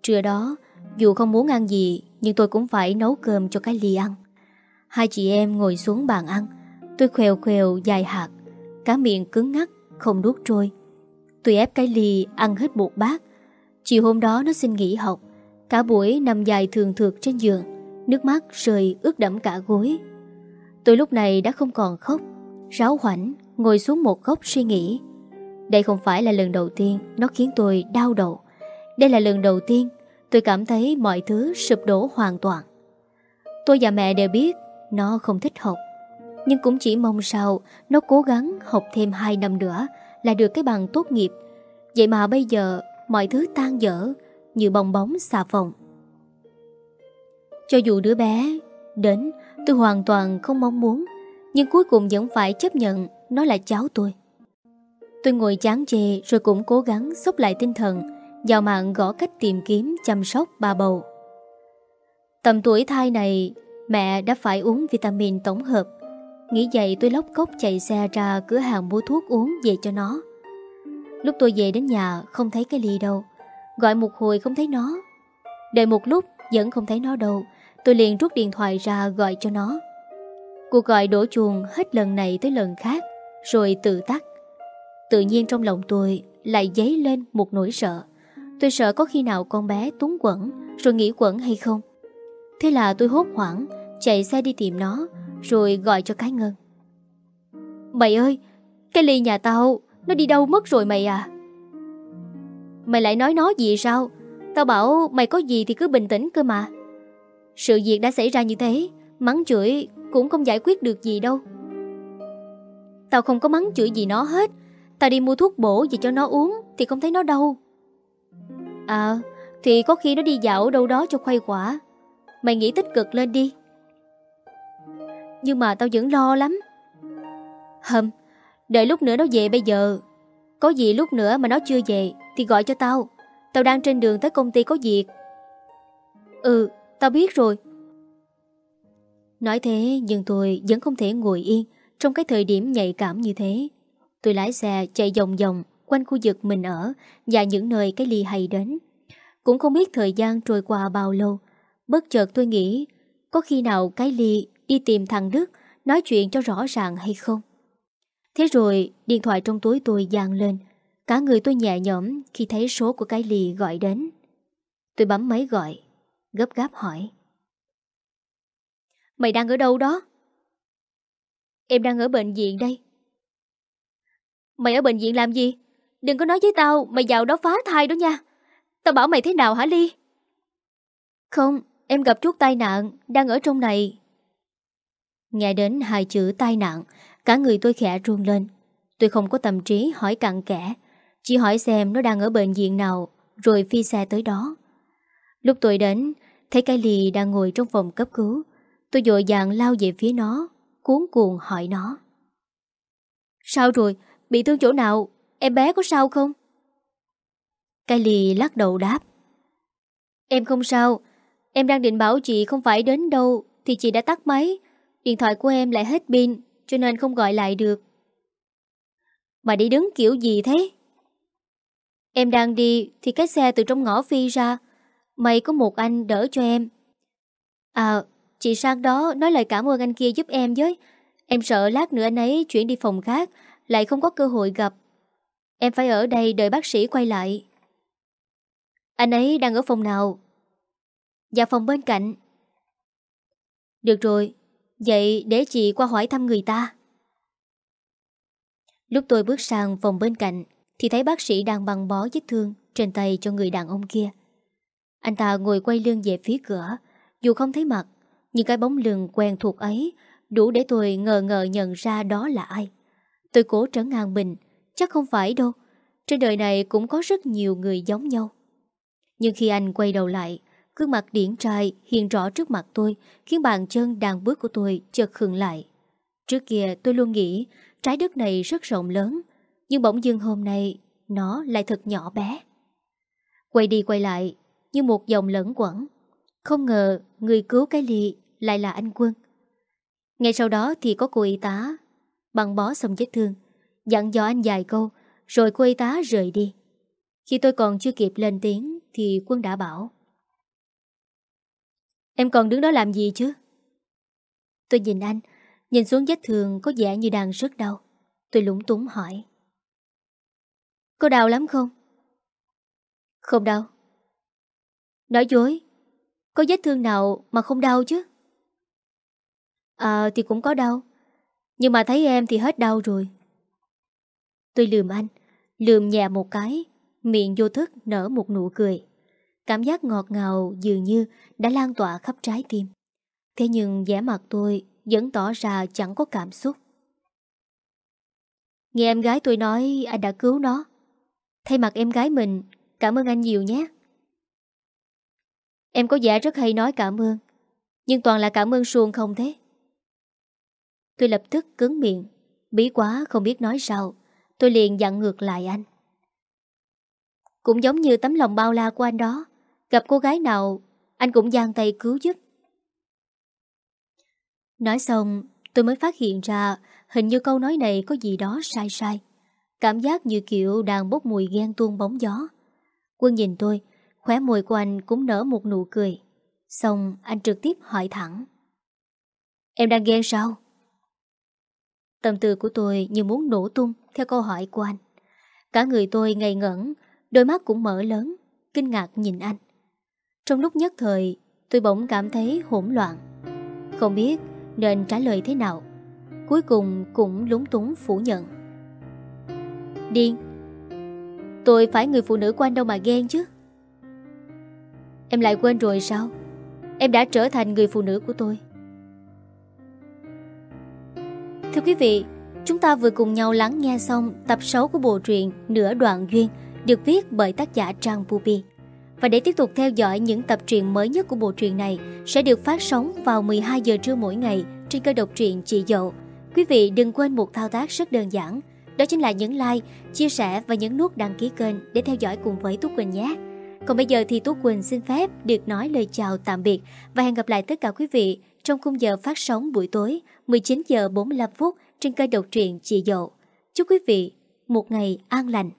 Trưa đó, dù không muốn ăn gì, nhưng tôi cũng phải nấu cơm cho cái ly ăn. Hai chị em ngồi xuống bàn ăn, tôi khều khều dài hạt, cá miệng cứng ngắc, không nuốt trôi. Tôi ép cái ly ăn hết một bát. Chiều hôm đó nó xin nghỉ học, cả buổi nằm dài thường thượt trên giường, nước mắt rơi ướt đẫm cả gối. Tôi lúc này đã không còn khóc, ráo hoảnh, ngồi xuống một góc suy nghĩ. Đây không phải là lần đầu tiên nó khiến tôi đau đầu. Đây là lần đầu tiên tôi cảm thấy mọi thứ sụp đổ hoàn toàn. Tôi và mẹ đều biết nó không thích học. Nhưng cũng chỉ mong sao nó cố gắng học thêm 2 năm nữa là được cái bằng tốt nghiệp. Vậy mà bây giờ mọi thứ tan dở như bong bóng xà phòng. Cho dù đứa bé đến tôi hoàn toàn không mong muốn nhưng cuối cùng vẫn phải chấp nhận nó là cháu tôi. Tôi ngồi chán chê rồi cũng cố gắng sốc lại tinh thần, vào mạng gõ cách tìm kiếm chăm sóc bà bầu. Tầm tuổi thai này, mẹ đã phải uống vitamin tổng hợp. Nghĩ vậy tôi lóc cốc chạy xe ra cửa hàng mua thuốc uống về cho nó. Lúc tôi về đến nhà không thấy cái ly đâu. Gọi một hồi không thấy nó. Đợi một lúc vẫn không thấy nó đâu. Tôi liền rút điện thoại ra gọi cho nó. Cuộc gọi đổ chuồng hết lần này tới lần khác, rồi tự tắt. Tự nhiên trong lòng tôi lại dấy lên một nỗi sợ. Tôi sợ có khi nào con bé túng quẩn rồi nghĩ quẩn hay không. Thế là tôi hốt hoảng, chạy xe đi tìm nó, rồi gọi cho cái ngân. Mày ơi, cái ly nhà tao, nó đi đâu mất rồi mày à? Mày lại nói nó gì sao? Tao bảo mày có gì thì cứ bình tĩnh cơ mà. Sự việc đã xảy ra như thế, mắng chửi cũng không giải quyết được gì đâu. Tao không có mắng chửi gì nó hết, Tao đi mua thuốc bổ về cho nó uống Thì không thấy nó đâu. À thì có khi nó đi dạo đâu đó cho khuây quả Mày nghĩ tích cực lên đi. Nhưng mà tao vẫn lo lắm. Hầm Đợi lúc nữa nó về bây giờ. Có gì lúc nữa mà nó chưa về. Thì gọi cho tao Tao đang trên đường tới công ty có việc Ừ tao biết rồi Nói thế, nhưng tôi vẫn không thể ngồi yên Trong cái thời điểm nhạy cảm như thế Tôi lái xe chạy vòng vòng quanh khu vực mình ở và những nơi cái ly hay đến. Cũng không biết thời gian trôi qua bao lâu. Bất chợt tôi nghĩ, có khi nào cái ly đi tìm thằng Đức nói chuyện cho rõ ràng hay không. Thế rồi, điện thoại trong túi tôi giang lên. Cả người tôi nhẹ nhõm khi thấy số của cái lì gọi đến. Tôi bấm máy gọi, gấp gáp hỏi. Mày đang ở đâu đó? Em đang ở bệnh viện đây. Mày ở bệnh viện làm gì? Đừng có nói với tao mày vào đó phá thai đó nha. Tao bảo mày thế nào hả Ly? Không, em gặp chút tai nạn, đang ở trong này. Nghe đến hai chữ tai nạn, cả người tôi khẽ run lên. Tôi không có tâm trí hỏi cặn kẽ, chỉ hỏi xem nó đang ở bệnh viện nào, rồi phi xe tới đó. Lúc tôi đến, thấy cái lì đang ngồi trong phòng cấp cứu. Tôi dội dàng lao về phía nó, cuốn cuồng hỏi nó. Sao rồi? Bị thương chỗ nào Em bé có sao không Cái lì lắc đầu đáp Em không sao Em đang định bảo chị không phải đến đâu Thì chị đã tắt máy Điện thoại của em lại hết pin Cho nên không gọi lại được Mà đi đứng kiểu gì thế Em đang đi Thì cái xe từ trong ngõ phi ra Mày có một anh đỡ cho em À Chị sang đó nói lời cảm ơn anh kia giúp em với Em sợ lát nữa anh ấy chuyển đi phòng khác lại không có cơ hội gặp. Em phải ở đây đợi bác sĩ quay lại. Anh ấy đang ở phòng nào? Dạ phòng bên cạnh. Được rồi, vậy để chị qua hỏi thăm người ta. Lúc tôi bước sang phòng bên cạnh thì thấy bác sĩ đang băng bó vết thương trên tay cho người đàn ông kia. Anh ta ngồi quay lưng về phía cửa, dù không thấy mặt, nhưng cái bóng lưng quen thuộc ấy đủ để tôi ngờ ngờ nhận ra đó là ai. Tôi cố trấn ngang mình, chắc không phải đâu. Trên đời này cũng có rất nhiều người giống nhau. Nhưng khi anh quay đầu lại, gương mặt điển trai hiện rõ trước mặt tôi, khiến bàn chân đàn bước của tôi chợt khựng lại. Trước kia tôi luôn nghĩ trái đất này rất rộng lớn, nhưng bỗng dưng hôm nay nó lại thật nhỏ bé. Quay đi quay lại, như một dòng lẫn quẩn. Không ngờ người cứu cái ly lại là anh Quân. Ngay sau đó thì có cô y tá băng bó xong vết thương, dặn dò anh vài câu, rồi cô y tá rời đi. Khi tôi còn chưa kịp lên tiếng thì Quân đã bảo. Em còn đứng đó làm gì chứ? Tôi nhìn anh, nhìn xuống vết thương có vẻ như đang rất đau. Tôi lúng túng hỏi. Có đau lắm không? Không đau. Nói dối, có vết thương nào mà không đau chứ? À thì cũng có đau, nhưng mà thấy em thì hết đau rồi. Tôi lườm anh, lườm nhẹ một cái, miệng vô thức nở một nụ cười. Cảm giác ngọt ngào dường như đã lan tỏa khắp trái tim. Thế nhưng vẻ mặt tôi vẫn tỏ ra chẳng có cảm xúc. Nghe em gái tôi nói anh đã cứu nó. Thay mặt em gái mình, cảm ơn anh nhiều nhé. Em có vẻ rất hay nói cảm ơn, nhưng toàn là cảm ơn suông không thế. Tôi lập tức cứng miệng, bí quá không biết nói sao. Tôi liền dặn ngược lại anh. Cũng giống như tấm lòng bao la của anh đó. Gặp cô gái nào, anh cũng giang tay cứu giúp. Nói xong, tôi mới phát hiện ra hình như câu nói này có gì đó sai sai. Cảm giác như kiểu đang bốc mùi ghen tuôn bóng gió. Quân nhìn tôi, khóe môi của anh cũng nở một nụ cười. Xong anh trực tiếp hỏi thẳng. Em đang ghen sao? Tâm tư của tôi như muốn nổ tung theo câu hỏi của anh. Cả người tôi ngây ngẩn, đôi mắt cũng mở lớn, kinh ngạc nhìn anh. Trong lúc nhất thời, tôi bỗng cảm thấy hỗn loạn. Không biết nên trả lời thế nào. Cuối cùng cũng lúng túng phủ nhận. Điên, tôi phải người phụ nữ của anh đâu mà ghen chứ. Em lại quên rồi sao? Em đã trở thành người phụ nữ của tôi. Thưa quý vị, chúng ta vừa cùng nhau lắng nghe xong tập 6 của bộ truyện Nửa đoạn duyên được viết bởi tác giả Trang Pupi. Và để tiếp tục theo dõi những tập truyện mới nhất của bộ truyện này sẽ được phát sóng vào 12 giờ trưa mỗi ngày trên kênh độc truyện Chị Dậu. Quý vị đừng quên một thao tác rất đơn giản, đó chính là nhấn like, chia sẻ và nhấn nút đăng ký kênh để theo dõi cùng với Tú Quỳnh nhé. Còn bây giờ thì Tú Quỳnh xin phép được nói lời chào tạm biệt và hẹn gặp lại tất cả quý vị trong khung giờ phát sóng buổi tối 19 giờ 45 phút trên kênh độc truyện Chị Dậu. Chúc quý vị một ngày an lành.